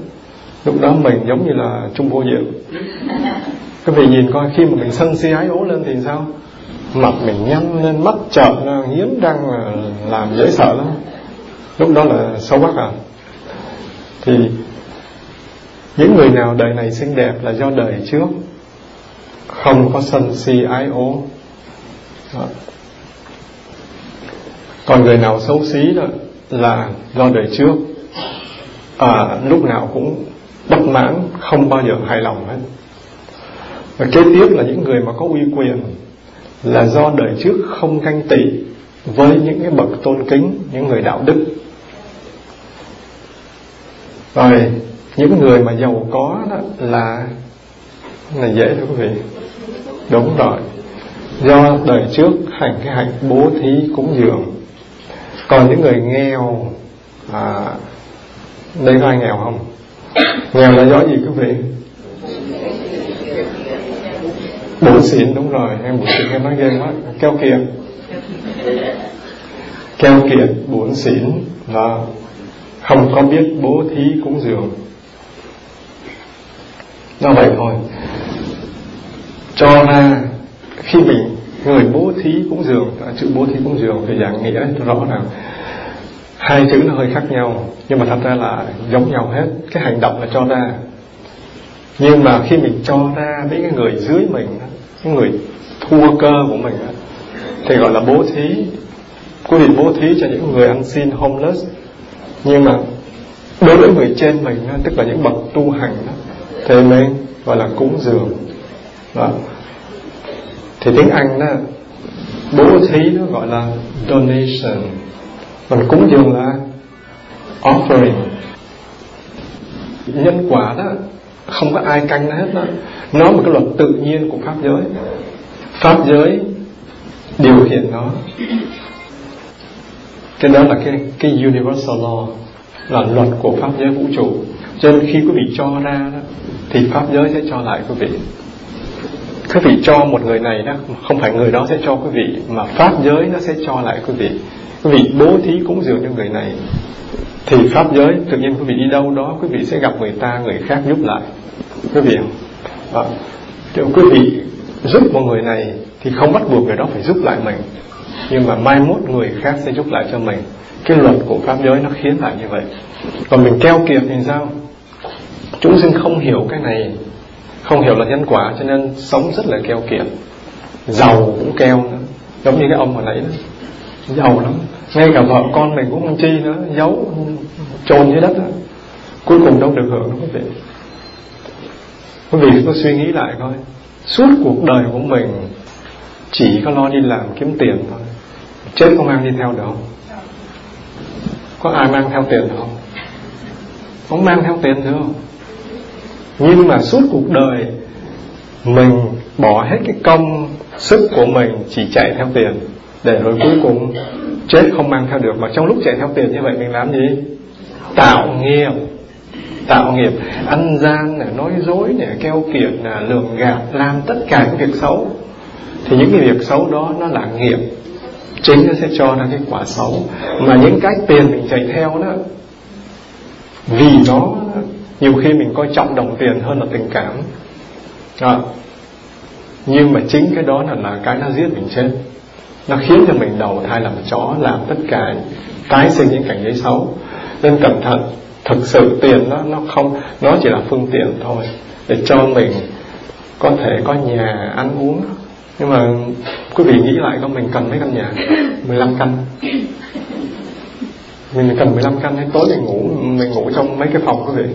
lúc đó mình giống như là trung vô diệu. Quý vị nhìn coi khi mà mình sân si ái ố lên thì sao? Mặt mình nhăn lên mắt trợn nghiến răng là làm dễ sợ lắm. Lúc đó là xấu bắc à. Thì những người nào đời này xinh đẹp là do đời trước không có sân si ái ố. Đó. còn người nào xấu xí đó là do đời trước. À, lúc nào cũng bất mãn không bao giờ hài lòng hết. Và kế tiếp là những người mà có uy quyền là do đời trước không canh tị với những cái bậc tôn kính những người đạo đức. Rồi những người mà giàu có đó là là dễ thưa quý vị. Đúng rồi. Do đời trước hành cái hạnh bố thí cúng dường. Còn những người nghèo à, đây có ai nghèo không? Nghèo là do gì quý vị? Bổ xỉn đúng rồi em bổ xỉn em nói ghê quá. Keo kiệt. Keo kiệt bổn xỉn và không có biết bố thí cúng dường. Do vậy thôi. Cho ra khi mình người bố thí cúng dường chữ bố thí cúng dường thì dạng nghĩa rõ ràng hai chữ nó hơi khác nhau nhưng mà thật ra là giống nhau hết. Cái hành động là cho ra nhưng mà khi mình cho ra với cái người dưới mình cái người thua cơ của mình thì gọi là bố thí. Quý vị bố thí cho những người ăn xin homeless. Nhưng mà đối với người trên mình tức là những bậc tu hành thì mình gọi là cúng dường. Đó. thì tiếng anh đó bố thí nó gọi là donation. Còn cúng dường là offering. Nhân quả đó không có ai canh nó hết đó. Nó một cái luật tự nhiên của pháp giới. Pháp giới điều khiển nó. Cái đó là cái cái universal law, là luật của pháp giới vũ trụ. Cho nên khi quý vị cho ra đó, thì pháp giới sẽ cho lại quý vị. Quý vị cho một người này đó, không phải người đó sẽ cho quý vị, mà pháp giới nó sẽ cho lại quý vị. Quý vị bố thí cúng dường cho người này thì pháp giới, tự nhiên quý vị đi đâu đó, quý vị sẽ gặp người ta, người khác giúp lại. Quý vị à, không. Nếu quý vị giúp một người này thì không bắt buộc người đó phải giúp lại mình. Nhưng mà mai mốt người khác sẽ giúp lại cho mình. Cái luật của pháp giới nó khiến lại như vậy. Còn mình keo kiệt thì sao? Chúng sinh không hiểu cái này, không hiểu là nhân quả, cho nên sống rất là keo kiệt. Giàu cũng keo nữa. Giống như cái ông mà nãy đó. Giàu lắm ngay cả vợ con mình cũng không chi nữa, giấu, chôn dưới đất đó. cuối cùng đâu được hưởng đâu quý vị. Quý vị có suy nghĩ lại coi. Suốt cuộc đời của mình, chỉ có lo đi làm kiếm tiền thôi. Chết không mang đi theo được không? Có ai mang theo tiền được không? Không mang theo tiền được không? Nhưng mà suốt cuộc đời, mình bỏ hết cái công sức của mình chỉ chạy theo tiền để rồi cuối cùng chết không mang theo được. Mà trong lúc chạy theo tiền như vậy mình làm gì? Tạo nghiệp. Tạo nghiệp. Ăn gian này nói dối này keo kiệt là lường gạt làm tất cả những việc xấu. Thì những cái việc xấu đó nó là nghiệp. Chính nó sẽ cho ra cái quả xấu. Mà những cái tiền mình chạy theo đó vì nó nhiều khi mình coi trọng đồng tiền hơn là tình cảm. À, nhưng mà chính cái đó là là cái nó giết mình chết nó khiến cho mình đầu thai làm chó làm tất cả tái sinh những cảnh giới xấu. Nên cẩn thận thực sự tiền nó nó không nó chỉ là phương tiện thôi để cho mình có thể có nhà ăn uống. Nhưng mà quý vị nghĩ lại coi mình cần mấy căn nhà? 15 căn. Mình cần 15 căn hay tối mình ngủ mình ngủ trong mấy cái phòng quý vị.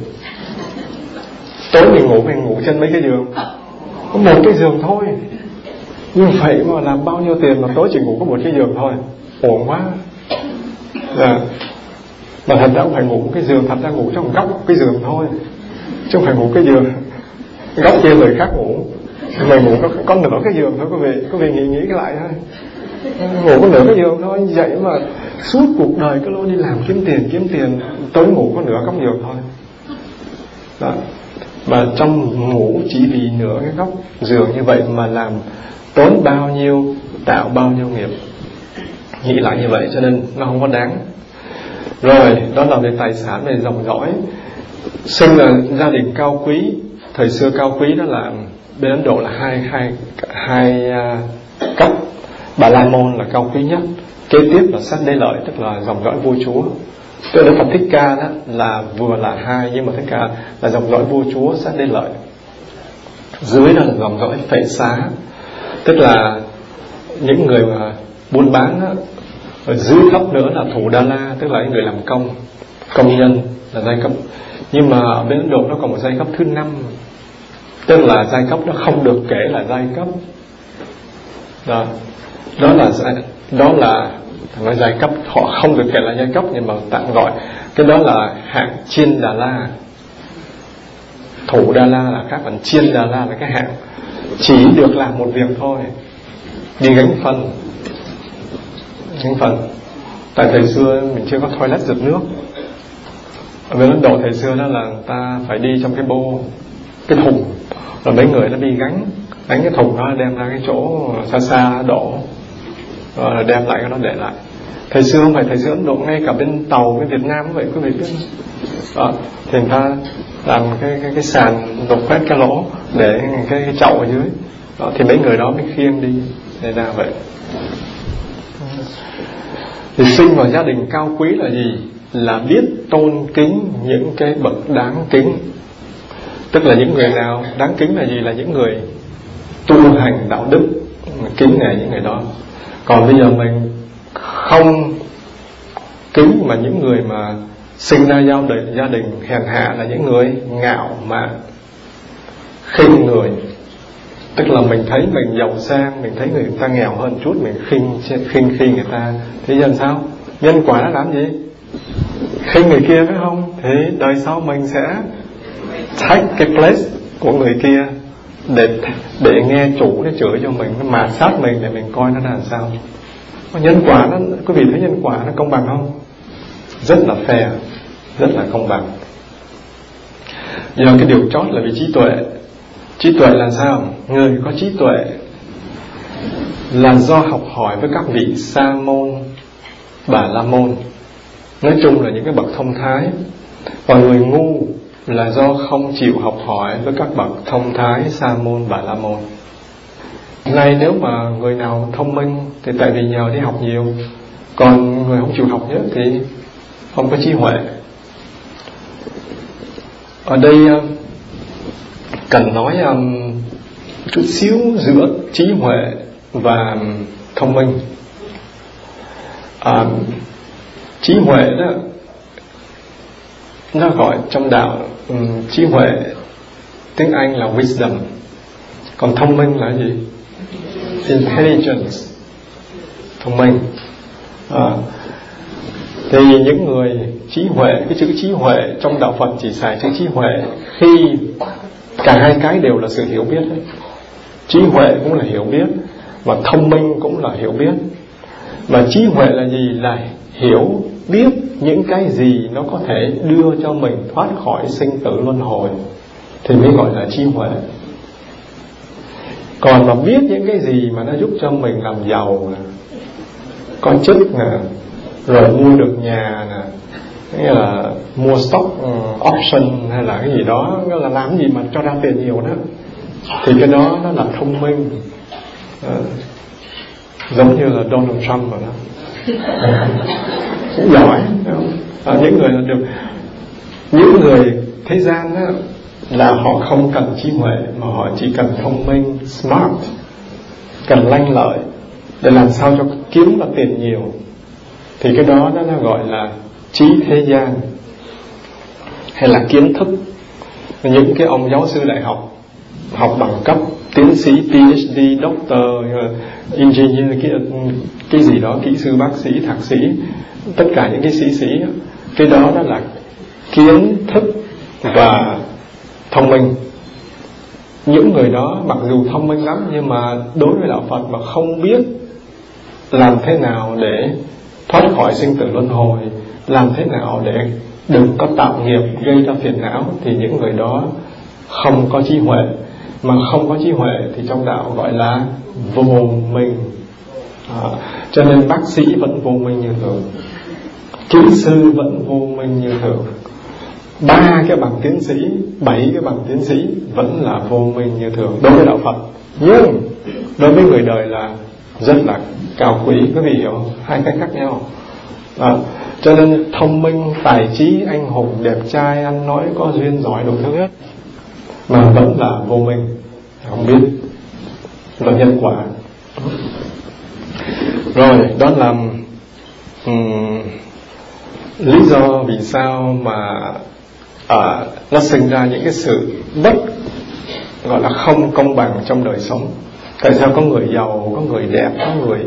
Tối mình ngủ mình ngủ trên mấy cái giường. Có một cái giường thôi như vậy mà làm bao nhiêu tiền mà tối chỉ ngủ có một cái giường thôi? Ổn quá. À. mà thật ra không phải ngủ cái giường thật ra ngủ trong góc cái giường thôi chứ không phải ngủ cái giường. Góc kia người khác ngủ người ngủ có, có nửa cái giường thôi quý vị quý vị nghĩ nghĩ lại thôi. Ngủ có nửa cái giường thôi vậy mà suốt cuộc đời cứ lo đi làm kiếm tiền kiếm tiền tối ngủ có nửa góc giường thôi. Đó mà trong ngủ chỉ vì nửa cái góc giường như vậy mà làm tốn bao nhiêu tạo bao nhiêu nghiệp. Nghĩ lại như vậy cho nên nó không có đáng. Rồi đó là về tài sản về dòng dõi. Sinh là gia đình cao quý thời xưa cao quý đó là bên ấn độ là hai hai hai uh, cấp. Bà la môn là cao quý nhất kế tiếp là sát đế lợi tức là dòng dõi vua chúa. Tức Đức Phật Thích Ca đó là vừa là hai nhưng mà Thích Ca là dòng dõi vua chúa sát đế lợi. Dưới đó là dòng dõi phệ xá tức là những người mà buôn bán á, ở dưới thấp nữa là thủ đa la tức là những người làm công công nhân là giai cấp. Nhưng mà ở bên ấn độ nó còn một giai cấp thứ năm tức là giai cấp nó không được kể là giai cấp. Đó. Đó là đó là nói giai cấp họ không được kể là giai cấp nhưng mà tạm gọi. Cái đó là hạng chiên đà la. Thủ đà la là khác còn chiên đà la là cái hạng chỉ được làm một việc thôi. Đi gánh phân gánh phân tại thời xưa mình chưa có toilet giật nước. Ở bên Ấn Độ thời xưa đó là ta phải đi trong cái bô cái thùng. Rồi mấy người nó đi gánh đánh cái thùng đó đem ra cái chỗ xa xa đổ. Rồi đem lại cái đó để lại. Thời xưa không phải thời xưa Ấn Độ ngay cả bên tàu bên Việt Nam cũng vậy quý vị biết. Đó thì người ta làm cái cái, cái sàn đục hết cái lỗ để cái, cái chậu ở dưới. Đó, thì mấy người đó mới khiêng đi để ra vậy. Thì sinh vào gia đình cao quý là gì? Là biết tôn kính những cái bậc đáng kính. Tức là những người nào đáng kính là gì? Là những người tu hành đạo đức kính nể những người đó. Còn bây giờ mình không kính mà những người mà sinh ra giao đình, gia đình hèn hạ là những người ngạo mạn, khinh người. Tức là mình thấy mình giàu sang, mình thấy người ta nghèo hơn chút, mình khinh khinh khi người ta. Thế nhân sao? Nhân quả nó làm gì? Khinh người kia phải không? Thế đời sau mình sẽ take cái place của người kia để để nghe chủ nó chửi cho mình, nó mà sát mình để mình coi nó là sao. Nhân quả nó, quý vị thấy nhân quả nó công bằng không? Rất là fair rất là công bằng. Giờ cái điều chót là vì trí tuệ. Trí tuệ là sao? Người có trí tuệ là do học hỏi với các vị sa môn, bà la môn. Nói chung là những cái bậc thông thái. Còn người ngu là do không chịu học hỏi với các bậc thông thái, sa môn, bà la môn. Nay nếu mà người nào thông minh thì tại vì nhờ đi học nhiều, còn người không chịu học nhất thì không có trí huệ ở đây ờ, cần nói um, chút xíu giữa trí huệ và thông minh. À, trí huệ đó nó gọi trong đạo um, trí huệ tiếng anh là wisdom. Còn thông minh là gì? Intelligence thông minh. À, thì những người trí huệ, cái chữ trí huệ trong đạo phật chỉ xài chữ trí huệ khi cả hai cái đều là sự hiểu biết đấy. Trí huệ cũng là hiểu biết và thông minh cũng là hiểu biết. Và trí huệ là gì? Là hiểu biết những cái gì nó có thể đưa cho mình thoát khỏi sinh tử luân hồi, thì mới gọi là trí huệ. Còn mà biết những cái gì mà nó giúp cho mình làm giàu nè, có chức nè, rồi mua được nhà nè nghĩa là mua stock ừ, option hay là cái gì đó là làm gì mà cho ra tiền nhiều đó. Thì cái đó nó là thông minh. À, giống như là Donald Trump rồi đó. Cũng giỏi à, những người là được những người thế gian đó, là họ không cần trí huệ mà họ chỉ cần thông minh smart cần lanh lợi để làm sao cho kiếm được tiền nhiều. Thì cái đó nó gọi là trí thế gian hay là kiến thức những cái ông giáo sư đại học học bằng cấp tiến sĩ PhD doctor engineer cái, cái gì đó kỹ sư bác sĩ thạc sĩ tất cả những cái sĩ sĩ cái đó đó là kiến thức và thông minh. Những người đó mặc dù thông minh lắm nhưng mà đối với đạo Phật mà không biết làm thế nào để thoát khỏi sinh tử luân hồi làm thế nào để đừng có tạo nghiệp gây ra phiền não thì những người đó không có trí huệ. Mà không có trí huệ thì trong đạo gọi là vô minh. À, cho nên bác sĩ vẫn vô minh như thường. Kỹ sư vẫn vô minh như thường. Ba cái bằng tiến sĩ bảy cái bằng tiến sĩ vẫn là vô minh như thường đối với đạo phật. Nhưng đối với người đời là rất là cao quý. Quý vị hiểu không? hai cái khác nhau à, cho nên thông minh tài trí anh hùng đẹp trai ăn nói có duyên giỏi đủ thứ hết. Mà vẫn là vô minh. Không biết là nhân quả. Rồi đó là um, lý do vì sao mà à, nó sinh ra những cái sự bất gọi là không công bằng trong đời sống tại sao có người giàu có người đẹp có người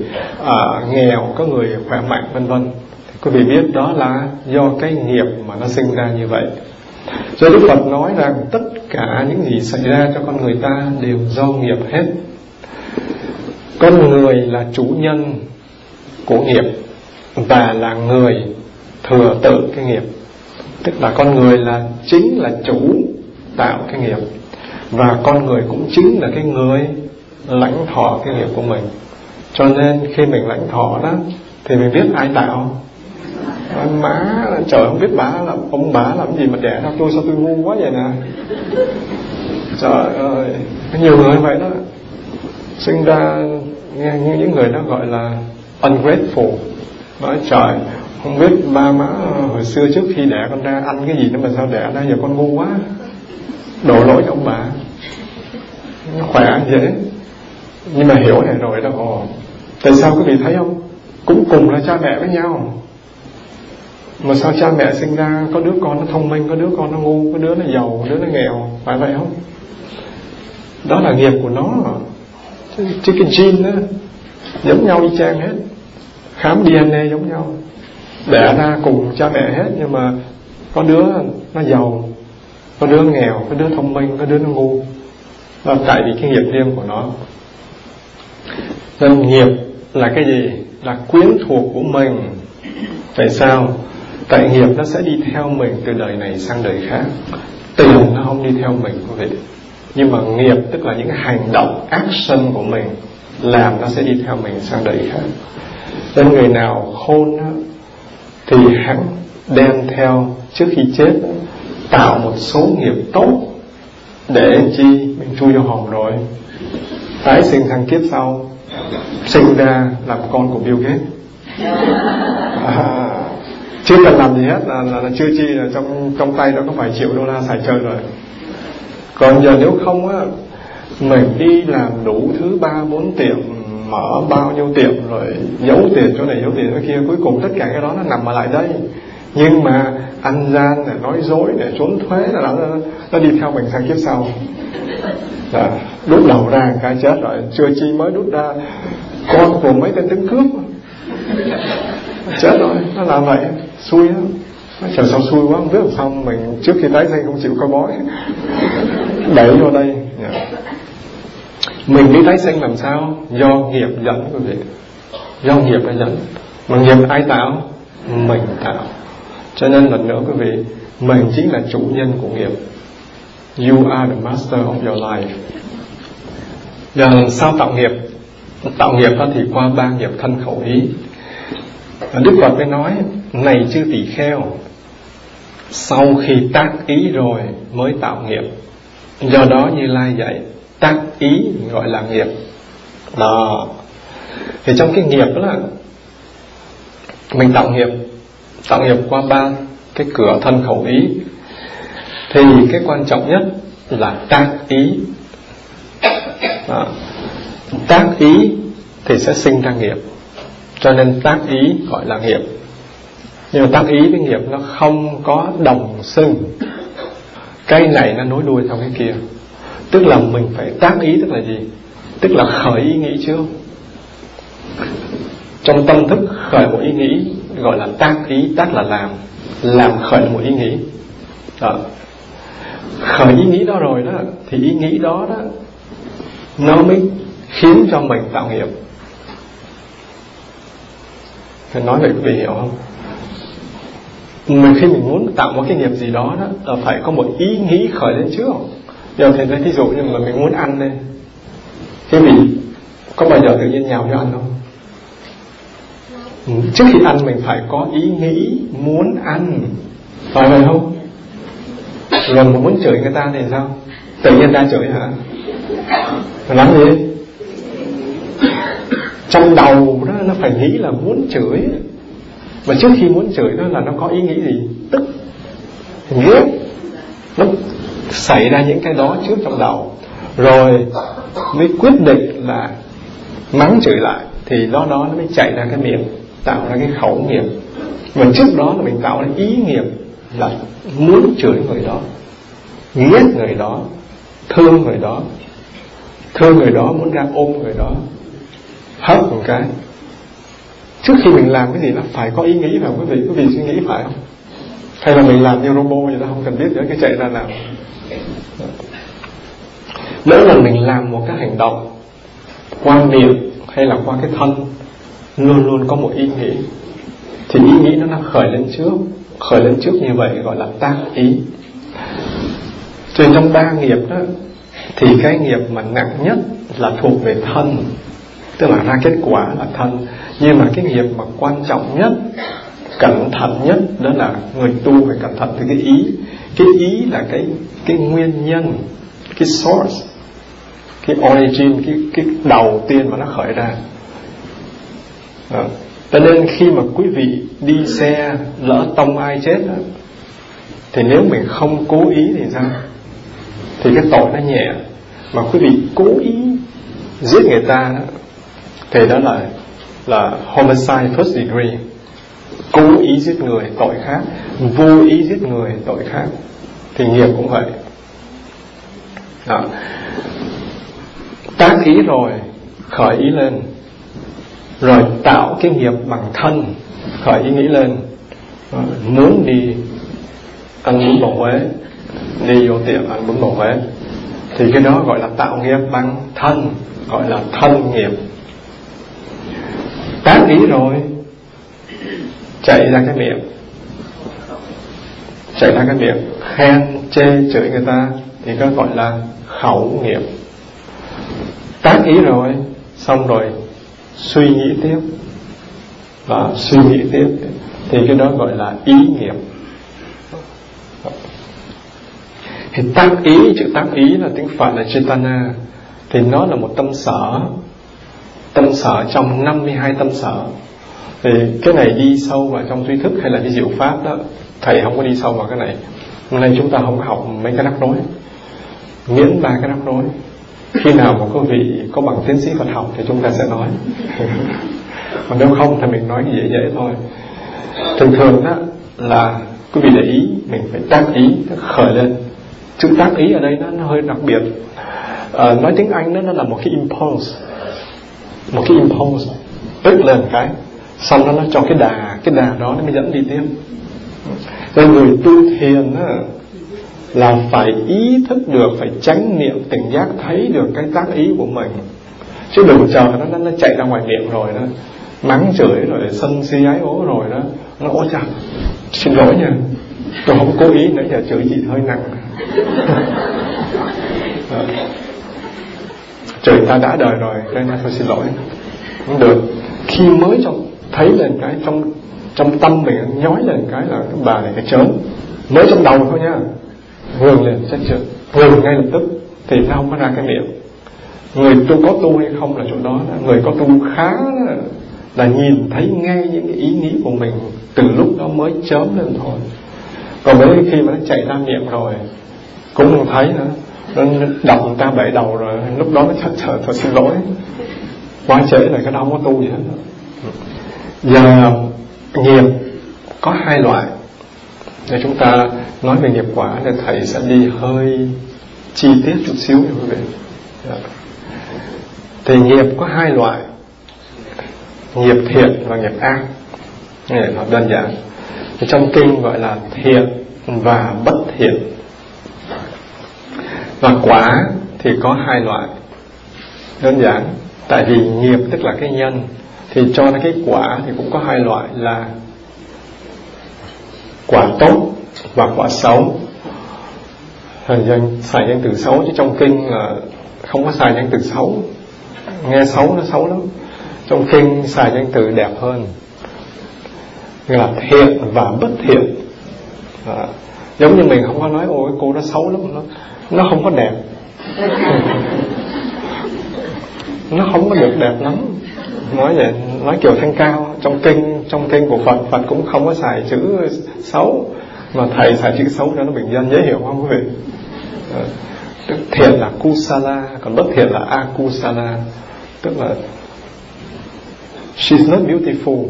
à, nghèo có người khỏe mạnh vân vân? Quý vị biết đó là do cái nghiệp mà nó sinh ra như vậy. Cho Đức Phật nói rằng tất cả những gì xảy ra cho con người ta đều do nghiệp hết. Con người là chủ nhân của nghiệp và là người thừa tự cái nghiệp. Tức là con người là chính là chủ tạo cái nghiệp và con người cũng chính là cái người lãnh thọ cái nghiệp của mình. Cho nên khi mình lãnh thọ đó, thì mình biết ai tạo. Má trời, không biết bà làm, ông bà làm gì mà đẻ ra tôi sao tôi ngu quá vậy nè. Trời ơi nhiều người vậy đó. Sinh ra nghe như những người đó gọi là ungrateful. Nói, trời, không biết ba má hồi xưa trước khi đẻ con ra ăn cái gì nữa mà sao đẻ ra giờ con ngu quá. Đổ lỗi cho ông bà. Khỏe dễ nhưng mà hiểu này rồi đó ồ. Tại sao quý vị thấy không? Cũng cùng là cha mẹ với nhau. Mà sao cha mẹ sinh ra có đứa con nó thông minh có đứa con nó ngu có đứa nó giàu có đứa nó nghèo phải vậy không? Đó là nghiệp của nó. Chứ, chứ cái gene đó giống nhau y chang hết. Khám DNA giống nhau. Đẻ ra cùng cha mẹ hết nhưng mà có đứa nó giàu có đứa nghèo có đứa thông minh có đứa nó ngu. Là tại vì cái nghiệp riêng của nó nên nghiệp là cái gì? Là quyến thuộc của mình. Tại sao? Tại nghiệp nó sẽ đi theo mình từ đời này sang đời khác. Tiền nó không đi theo mình quý vị. Nhưng mà nghiệp tức là những hành động action của mình làm nó sẽ đi theo mình sang đời khác. Nên người nào khôn đó, thì hắn đem theo trước khi chết tạo một số nghiệp tốt để chi? Mình chui vào hồng rồi. Tái sinh sang kiếp sau sinh ra làm con của Bill Gates. À, chưa cần làm gì hết là, là, là chưa chi là trong trong tay nó có vài triệu đô la xài chơi rồi. Còn giờ nếu không á mình đi làm đủ thứ ba bốn tiệm mở bao nhiêu tiệm rồi giấu tiền chỗ này giấu tiền chỗ kia cuối cùng tất cả cái đó nó nằm ở lại đây nhưng mà ăn gian để nói dối để trốn thuế là nó, nó đi theo mình sang kiếp sau. Là đút đầu ra cái chết rồi chưa chi mới đút ra. Con của mấy tên tướng cướp. Chết rồi nó làm vậy xui lắm. Trời sao xui quá không biết làm sao mình trước khi tái sinh không chịu coi bói. Đẩy vô đây. Yeah. Mình đi tái sinh làm sao? Do nghiệp dẫn quý vị. Do nghiệp nó dẫn. Mà nghiệp ai tạo? Mình tạo cho nên lần nữa quý vị mình chính là chủ nhân của nghiệp. You are the master of your life. Giờ sao tạo nghiệp? Tạo nghiệp thì qua ba nghiệp thân khẩu ý. Đức Phật mới nói, này chư tỷ kheo, sau khi tác ý rồi mới tạo nghiệp. Do đó như lai dạy, tác ý gọi là nghiệp. Đó. Thì trong cái nghiệp đó là mình tạo nghiệp tạo nghiệp qua ba cái cửa thân khẩu ý. Thì cái quan trọng nhất là tác ý. Đó. tác ý thì sẽ sinh ra nghiệp. Cho nên tác ý gọi là nghiệp. Nhưng mà tác ý với nghiệp nó không có đồng sinh cái này nó nối đuôi theo cái kia. Tức là mình phải tác ý tức là gì? Tức là khởi ý nghĩ trước. Trong tâm thức khởi một ý nghĩ gọi là tác ý, tác là làm làm khởi một ý nghĩ. Đó. khởi ý nghĩ đó rồi đó, thì ý nghĩ đó đó, nó mới khiến cho mình tạo nghiệp. Thì nói vậy quý vị hiểu không? Mình khi mình muốn tạo một cái nghiệp gì đó đó, là phải có một ý nghĩ khởi lên trước. Giờ thì lấy thí dụ như mà mình muốn ăn đây. Thế mình có bao giờ tự nhiên nhào cho ăn không? Trước khi ăn mình phải có ý nghĩ, muốn ăn. Phải vậy không? Rồi mà muốn chửi người ta thì sao? Tự nhiên ta chửi hả? Làm gì? Trong đầu đó, nó phải nghĩ là muốn chửi. Mà trước khi muốn chửi đó là nó có ý nghĩ gì? Tức, ghét. Nó xảy ra những cái đó trước trong đầu. Rồi mới quyết định là mắng chửi lại, thì đó đó nó mới chạy ra cái miệng tạo ra cái khẩu nghiệp. Mà trước đó là mình tạo ra ý nghiệp là muốn chửi người đó, ghét người đó, thương người đó, thương người đó, muốn ra ôm người đó, hấp một cái. Trước khi mình làm cái gì nó phải có ý nghĩ phải không quý vị? Quý vị suy nghĩ phải không? Hay là mình làm như robot vậy đó, không cần biết nữa cái chạy ra làm. Mỗi lần mình làm một cái hành động qua miệng hay là qua cái thân luôn luôn có một ý nghĩ. Thì ý nghĩ nó khởi lên trước, khởi lên trước như vậy gọi là tác ý. Cho nên trong ba nghiệp đó, thì cái nghiệp mà nặng nhất là thuộc về thân, tức là ra kết quả là thân. Nhưng mà cái nghiệp mà quan trọng nhất, cẩn thận nhất, đó là người tu phải cẩn thận với cái ý. Cái ý là cái cái nguyên nhân, cái source, cái origin, cái cái đầu tiên mà nó khởi ra. Ờ, cho nên khi mà quý vị đi xe lỡ tông ai chết đó, thì nếu mình không cố ý thì sao? Thì cái tội nó nhẹ. Mà quý vị cố ý giết người ta thì đó là là homicide first degree. Cố ý giết người tội khác. Vô ý giết người tội khác. Thì nghiệp cũng vậy. Đó. tác ý rồi khởi ý lên rồi tạo cái nghiệp bằng thân, khởi ý nghĩ lên. Ờ, muốn đi ăn bún bò huế, đi vô tiệm ăn bún bò huế, thì cái đó gọi là tạo nghiệp bằng thân, gọi là thân nghiệp. Tác ý rồi, chạy ra cái miệng. Chạy ra cái miệng, khen, chê chửi người ta, thì có gọi là khẩu nghiệp. Tác ý rồi, xong rồi suy nghĩ tiếp. Và suy nghĩ tiếp thì cái đó gọi là ý nghiệp. Thì tác ý, chữ tác ý là tiếng phạn là chetana thì nó là một tâm sở. Tâm sở trong 52 tâm sở. Thì cái này đi sâu vào trong duy thức hay là đi diệu pháp đó, thầy không có đi sâu vào cái này. Hôm nay chúng ta không có học mấy cái rắc rối. Miễn ba cái rắc rối khi nào mà quý vị có bằng tiến sĩ Phật học thì chúng ta sẽ nói. Còn nếu không thì mình nói dễ dễ thôi. Thường thường đó là quý vị để ý mình phải tác ý khởi lên. Chữ tác ý ở đây nó, nó hơi đặc biệt. À, nói tiếng Anh đó nó là một cái impulse. Một cái impulse. Tức lên cái xong đó nó cho cái đà cái đà đó nó mới dẫn đi tiếp. Nên người tu thiền á, là phải ý thức được phải chánh niệm tỉnh giác thấy được cái tác ý của mình. Chứ đừng chờ nó nó, nó chạy ra ngoài miệng rồi đó. Mắng chửi rồi sân si ái ố rồi đó. Nó ố chặt xin lỗi nha. Tôi không cố ý nãy giờ chửi chị hơi nặng. Trời ta đã đời rồi nên tôi xin lỗi. Không được. Khi mới trong thấy lên cái trong trong tâm mình nhói lên cái là cái bà này cái chớn. Mới trong đầu thôi nha vườn liền chết chưa vườn ngay lập tức, thì nó không có ra cái miệng. Người tu có tu hay không là chỗ đó. Người có tu khá là nhìn thấy ngay những cái ý nghĩ của mình từ lúc đó mới chớm lên thôi. Còn với khi mà nó chạy ra miệng rồi, cũng không thấy nữa nó đọc người ta bể đầu rồi, lúc đó nó chắc trời thật xin lỗi. Quá trễ rồi cái đó không có tu gì hết. Giờ nghiệp có hai loại nếu chúng ta nói về nghiệp quả thì thầy sẽ đi hơi chi tiết chút xíu nha quý vị. Dạ. Thì nghiệp có hai loại, nghiệp thiện và nghiệp ác. Này là đơn giản. Thì trong kinh gọi là thiện và bất thiện. Và quả thì có hai loại. Đơn giản, tại vì nghiệp tức là cái nhân, thì cho ra cái quả thì cũng có hai loại là quả tốt và quả xấu. Thời gian xài danh từ xấu chứ trong kinh là không có xài danh từ xấu. Nghe xấu nó xấu lắm. Trong kinh xài danh từ đẹp hơn. Là thiện và bất thiện. À, giống như mình không có nói ôi cô đó xấu lắm. Nó nó không có đẹp. Nó không có được đẹp lắm. Nói vậy nói kiểu thanh cao trong kinh trong kinh của phật phật cũng không có xài chữ xấu. Mà thầy xài chữ xấu cho nó bình dân, dễ hiểu không, quý vị? Ờ, tức thiện là kusala, còn bất thiện là akusala. Tức là, she's not beautiful,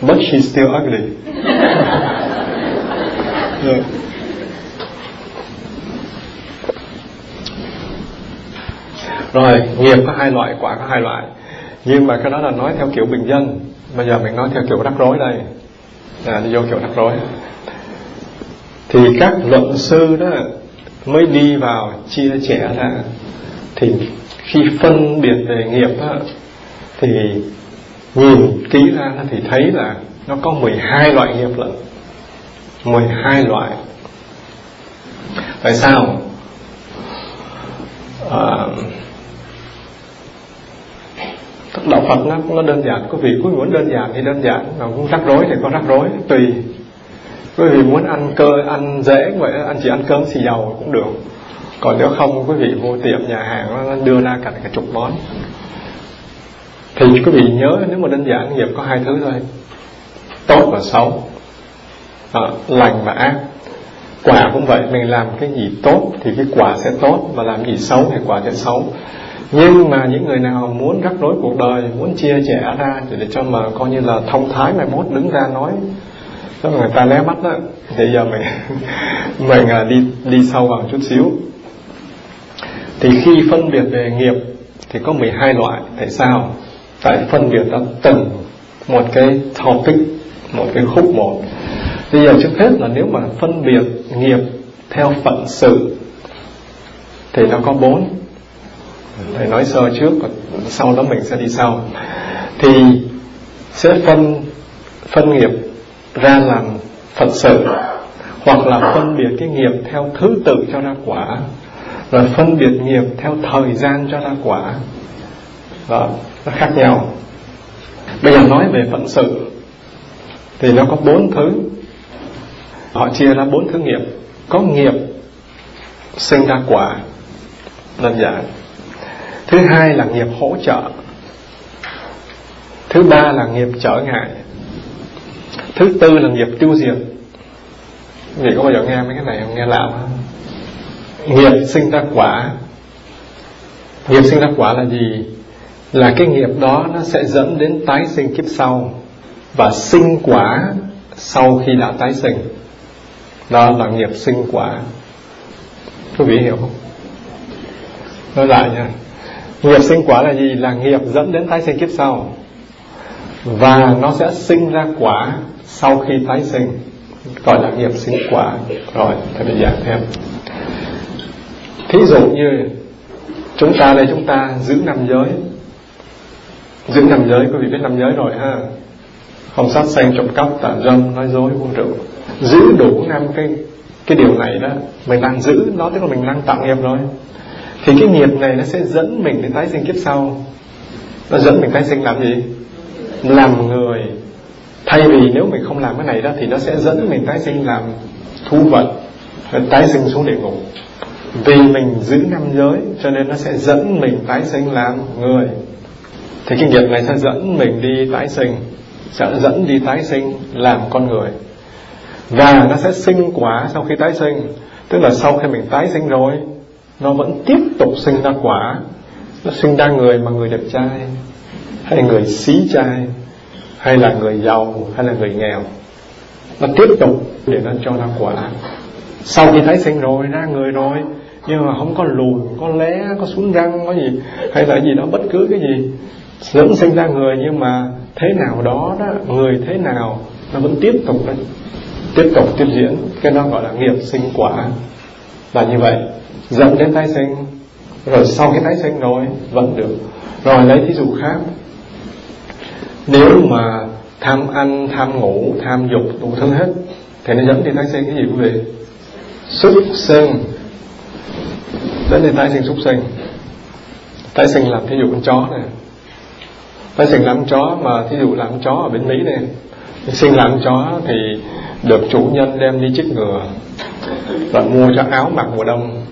but she's still ugly. Yeah. rồi, nghiệp có hai loại, quả có hai loại. Nhưng mà cái đó là nói theo kiểu bình dân bây giờ mình nói theo kiểu rắc rối đây. À, đi vô kiểu rắc rối. Thì các luận sư đó mới đi vào chia sẻ ra. Thì khi phân biệt về nghiệp đó, thì nhìn kỹ ra thì thấy là nó có 12 loại nghiệp lận 12 loại. Tại sao? À, đạo Phật nó nó đơn giản quý vị quý vị muốn đơn giản thì đơn giản mà muốn rắc rối thì có rắc rối tùy. Quý vị muốn ăn cơ ăn dễ vậy ăn chỉ ăn cơm xì dầu cũng được. Còn nếu không quý vị vô tiệm nhà hàng nó đưa ra cả cả chục món thì quý vị nhớ nếu mà đơn giản nghiệp có hai thứ thôi. Tốt và xấu. À, lành và ác. Quả cũng vậy mình làm cái gì tốt thì cái quả sẽ tốt và làm gì xấu thì quả sẽ xấu nhưng mà những người nào muốn rắc rối cuộc đời, muốn chia sẻ ra để cho mà coi như là thông thái mai mốt đứng ra nói cho người ta lé mắt đó. Thì giờ mình mình à, đi đi sâu vào chút xíu. Thì khi phân biệt về nghiệp thì có 12 loại. Tại sao? Tại phân biệt ra từng một cái topic, một cái khúc một. Bây giờ trước hết là nếu mà phân biệt nghiệp theo phận sự thì nó có bốn thầy nói sơ trước và sau đó mình sẽ đi sau. Thì sẽ phân phân nghiệp ra làm phận sự, hoặc là phân biệt cái nghiệp theo thứ tự cho ra quả, rồi phân biệt nghiệp theo thời gian cho ra quả. Đó nó khác nhau. Bây giờ nói về phận sự, thì nó có bốn thứ. Họ chia ra bốn thứ nghiệp. Có nghiệp sinh ra quả đơn giản thứ hai là nghiệp hỗ trợ. Thứ ba là nghiệp trở ngại. Thứ tư là nghiệp tiêu diệt. Vậy có bao giờ nghe mấy cái này không? Nghe lạ không nghiệp sinh ra quả. Nghiệp sinh ra quả là gì? Là cái nghiệp đó nó sẽ dẫn đến tái sinh kiếp sau và sinh quả sau khi đã tái sinh. Đó là nghiệp sinh quả. Quý vị hiểu không? Nói lại nha nghiệp sinh quả là gì? Là nghiệp dẫn đến tái sinh kiếp sau. Và nó sẽ sinh ra quả sau khi tái sinh. Gọi là nghiệp sinh quả. Rồi thầy bị giảng thêm. Thí dụ như chúng ta đây, chúng ta giữ năm giới. Giữ năm giới, quý vị biết năm giới rồi ha. Không sát sanh, trộm cắp, tà dâm, nói dối, uống rượu. Giữ đủ năm cái cái điều này đó, mình đang giữ nó, tức là mình đang tạo nghiệp rồi thì cái nghiệp này nó sẽ dẫn mình đến tái sinh kiếp sau. Nó dẫn mình tái sinh làm gì? Làm người. Thay vì nếu mình không làm cái này đó thì nó sẽ dẫn mình tái sinh làm thú vật tái sinh xuống địa ngục. Vì mình giữ năm giới cho nên nó sẽ dẫn mình tái sinh làm người. Thì cái nghiệp này sẽ dẫn mình đi tái sinh sẽ dẫn đi tái sinh làm con người. Và nó sẽ sinh quả sau khi tái sinh. Tức là sau khi mình tái sinh rồi nó vẫn tiếp tục sinh ra quả. Nó sinh ra người mà người đẹp trai, hay người xí trai, hay là người giàu, hay là người nghèo. Nó tiếp tục để nó cho ra quả. Sau khi thấy sinh rồi, ra người rồi, nhưng mà không có lùn có lé, có xuống răng, có gì, hay là gì đó, bất cứ cái gì, vẫn sinh ra người. Nhưng mà thế nào đó đó, người thế nào, nó vẫn tiếp tục đấy. Tiếp tục tiếp diễn, cái đó gọi là nghiệp sinh quả. Là như vậy dẫn đến tái sinh, rồi sau cái tái sinh rồi, vẫn được. Rồi lấy thí dụ khác. Nếu mà tham ăn, tham ngủ, tham dục, đủ thứ hết, thì nó dẫn đi tái sinh cái gì quý vị? Súc sinh dẫn đến tái sinh súc sinh tái sinh làm thí dụ con chó này tái sinh làm chó mà thí dụ làm chó ở bên mỹ này sinh làm chó thì được chủ nhân đem đi chích ngừa và mua cho áo mặc mùa đông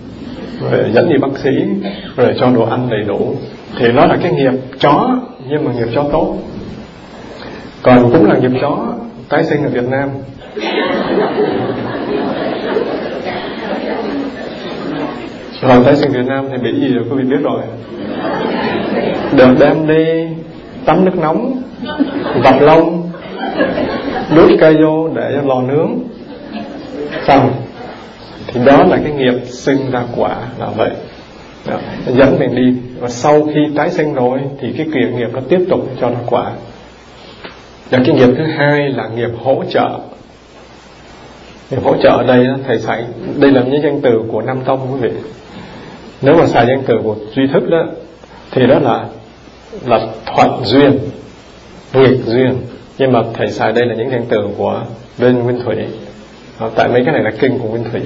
rồi dẫn đi bác sĩ, rồi cho đồ ăn đầy đủ. Thì nó là cái nghiệp chó, nhưng mà nghiệp chó tốt. Còn cũng là nghiệp chó, tái sinh ở Việt Nam. Còn tái sinh Việt Nam thì bị gì rồi, quý vị biết rồi. Được đem đi, tắm nước nóng, vặt lông, đút cây vô để lò nướng. Xong thì đó là cái nghiệp sinh ra quả là vậy. Đó, dẫn mình đi. Và sau khi tái sinh rồi thì cái quyền nghiệp nó tiếp tục cho nó quả. Và cái nghiệp thứ hai là nghiệp hỗ trợ. Nghiệp hỗ trợ ở đây thầy xài đây là những danh từ của nam tông quý vị. Nếu mà xài danh từ của duy thức đó thì đó là là thuận duyên nghịch duyên. Nhưng mà thầy xài đây là những danh từ của bên nguyên thủy. Tại mấy cái này là kinh của nguyên thủy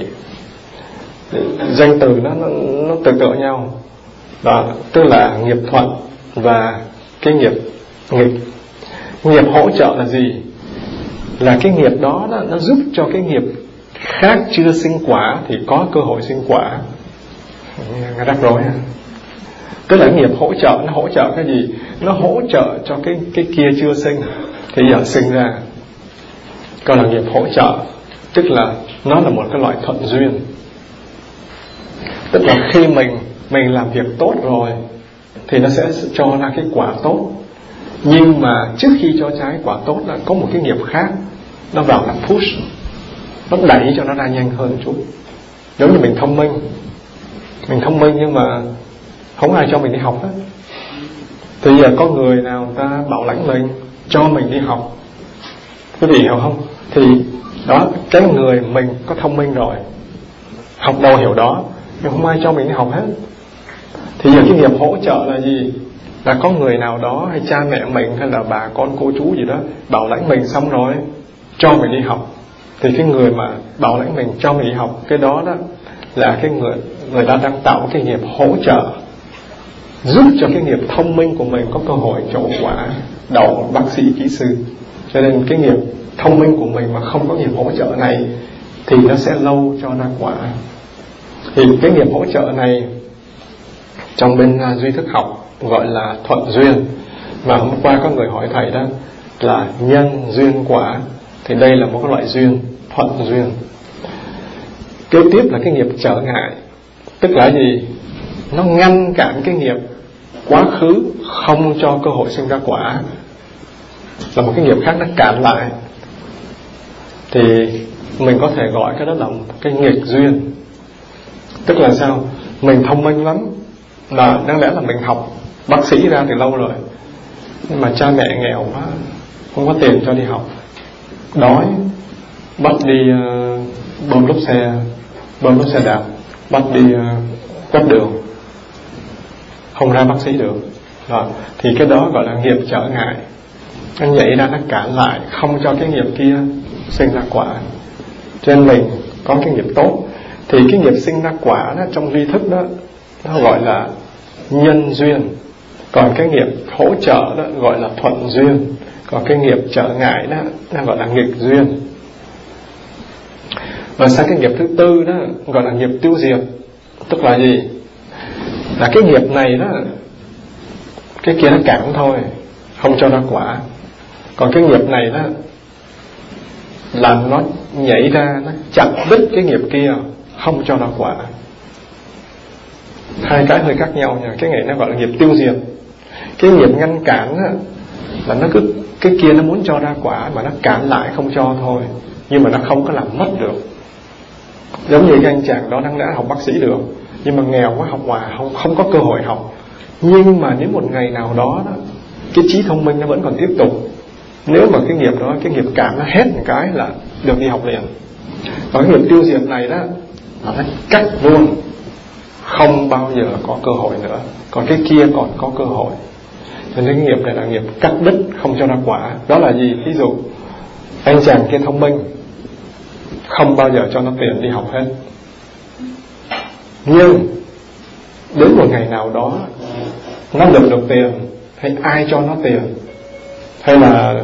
danh từ nó nó, nó tương tự nhau. Đó tức là nghiệp thuận và cái nghiệp nghịch. Nghiệp hỗ trợ là gì? Là cái nghiệp đó, đó nó giúp cho cái nghiệp khác chưa sinh quả thì có cơ hội sinh quả. Nghe rắc rối tức là nghiệp hỗ trợ nó hỗ trợ cái gì? Nó hỗ trợ cho cái cái kia chưa sinh thì giờ sinh ra. Còn là nghiệp hỗ trợ tức là nó là một cái loại thuận duyên tức là khi mình mình làm việc tốt rồi, thì nó sẽ cho ra cái quả tốt. Nhưng mà trước khi cho trái quả tốt là có một cái nghiệp khác, nó vào là push. Nó đẩy cho nó ra nhanh hơn chút. Giống như mình thông minh. Mình thông minh nhưng mà không ai cho mình đi học hết. Thì giờ có người nào ta bảo lãnh mình, cho mình đi học? Quý vị hiểu không? Thì đó, cái người mình có thông minh rồi, học đâu hiểu đó nhưng không ai cho mình đi học hết. Thì giờ cái nghiệp hỗ trợ là gì? Là có người nào đó hay cha mẹ mình hay là bà con cô chú gì đó bảo lãnh mình xong rồi, cho mình đi học. Thì cái người mà bảo lãnh mình cho mình đi học, cái đó đó là cái người người ta đang tạo cái nghiệp hỗ trợ, giúp cho cái nghiệp thông minh của mình có cơ hội trổ quả đậu bác sĩ, kỹ sư. Cho nên cái nghiệp thông minh của mình mà không có nghiệp hỗ trợ này thì nó sẽ lâu cho ra quả thì cái nghiệp hỗ trợ này trong bên uh, duy thức học gọi là thuận duyên. Và hôm qua có người hỏi thầy đó là nhân duyên quả thì đây là một cái loại duyên thuận duyên. Kế tiếp là cái nghiệp trở ngại. Tức là gì? Nó ngăn cản cái nghiệp quá khứ không cho cơ hội sinh ra quả. Là một cái nghiệp khác nó cản lại. Thì mình có thể gọi cái đó là cái nghịch duyên tức là sao? Mình thông minh lắm. Là đáng lẽ là mình học bác sĩ ra từ lâu rồi. Nhưng mà cha mẹ nghèo quá không có tiền cho đi học. Đói bắt đi uh, bơm lốp xe bơm lốp xe đạp bắt đi uh, quét đường. Không ra bác sĩ được. Đó. thì cái đó gọi là nghiệp trở ngại. Anh nhảy ra nó cản lại không cho cái nghiệp kia sinh ra quả. Cho nên mình có cái nghiệp tốt thì cái nghiệp sinh ra quả đó, trong vi thức đó, nó gọi là nhân duyên. Còn cái nghiệp hỗ trợ đó, gọi là thuận duyên. Còn cái nghiệp trở ngại đó, nó gọi là nghịch duyên. Và sang cái nghiệp thứ tư đó, gọi là nghiệp tiêu diệt. Tức là gì? Là cái nghiệp này đó, cái kia nó cản thôi, không cho nó quả. Còn cái nghiệp này đó làm nó nhảy ra, nó chặt đứt cái nghiệp kia không cho ra quả hai cái hơi khác nhau nha. Cái này nó gọi là nghiệp tiêu diệt. Cái nghiệp ngăn cản á, là nó cứ cái kia nó muốn cho ra quả mà nó cản lại không cho thôi nhưng mà nó không có làm mất được. Giống như cái anh chàng đó đang đã học bác sĩ được. Nhưng mà nghèo quá học hòa không không có cơ hội học. Nhưng mà nếu một ngày nào đó, đó cái trí thông minh nó vẫn còn tiếp tục. Nếu mà cái nghiệp đó cái nghiệp cảm nó hết một cái là được đi học liền. Và cái nghiệp tiêu diệt này đó nó nó cắt luôn không bao giờ có cơ hội nữa. Còn cái kia còn có cơ hội. Cho nên cái nghiệp này là nghiệp cắt đứt, không cho ra quả. Đó là gì? Ví dụ, anh chàng kia thông minh, không bao giờ cho nó tiền đi học hết. Nhưng, đến một ngày nào đó, nó được được tiền, hay ai cho nó tiền, hay là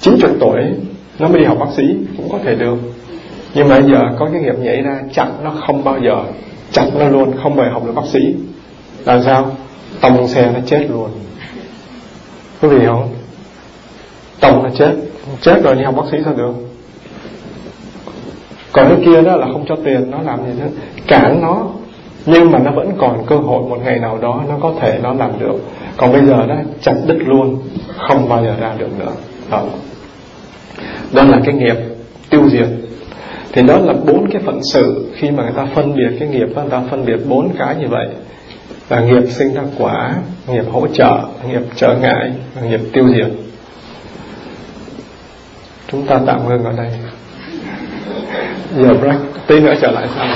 chín chục tuổi, nó mới đi học bác sĩ, cũng có thể được nhưng mà bây giờ có cái nghiệp nhảy ra chặn nó không bao giờ chặn nó luôn không bao học được bác sĩ. Làm sao? Tông xe nó chết luôn. Có gì không? Tông nó chết. Chết rồi đi học bác sĩ sao được? Còn cái kia đó là không cho tiền nó làm gì nữa? Cản nó. Nhưng mà nó vẫn còn cơ hội một ngày nào đó nó có thể nó làm được. Còn bây giờ đó chặt đứt luôn không bao giờ ra được nữa. Đó, đó là cái nghiệp tiêu diệt thì đó là bốn cái phận sự khi mà người ta phân biệt cái nghiệp người ta phân biệt bốn cái như vậy. Là nghiệp sinh ra quả, nghiệp hỗ trợ, nghiệp trở ngại và nghiệp tiêu diệt. Chúng ta tạm ngưng ở đây. Giờ break, tí nữa trở lại sau.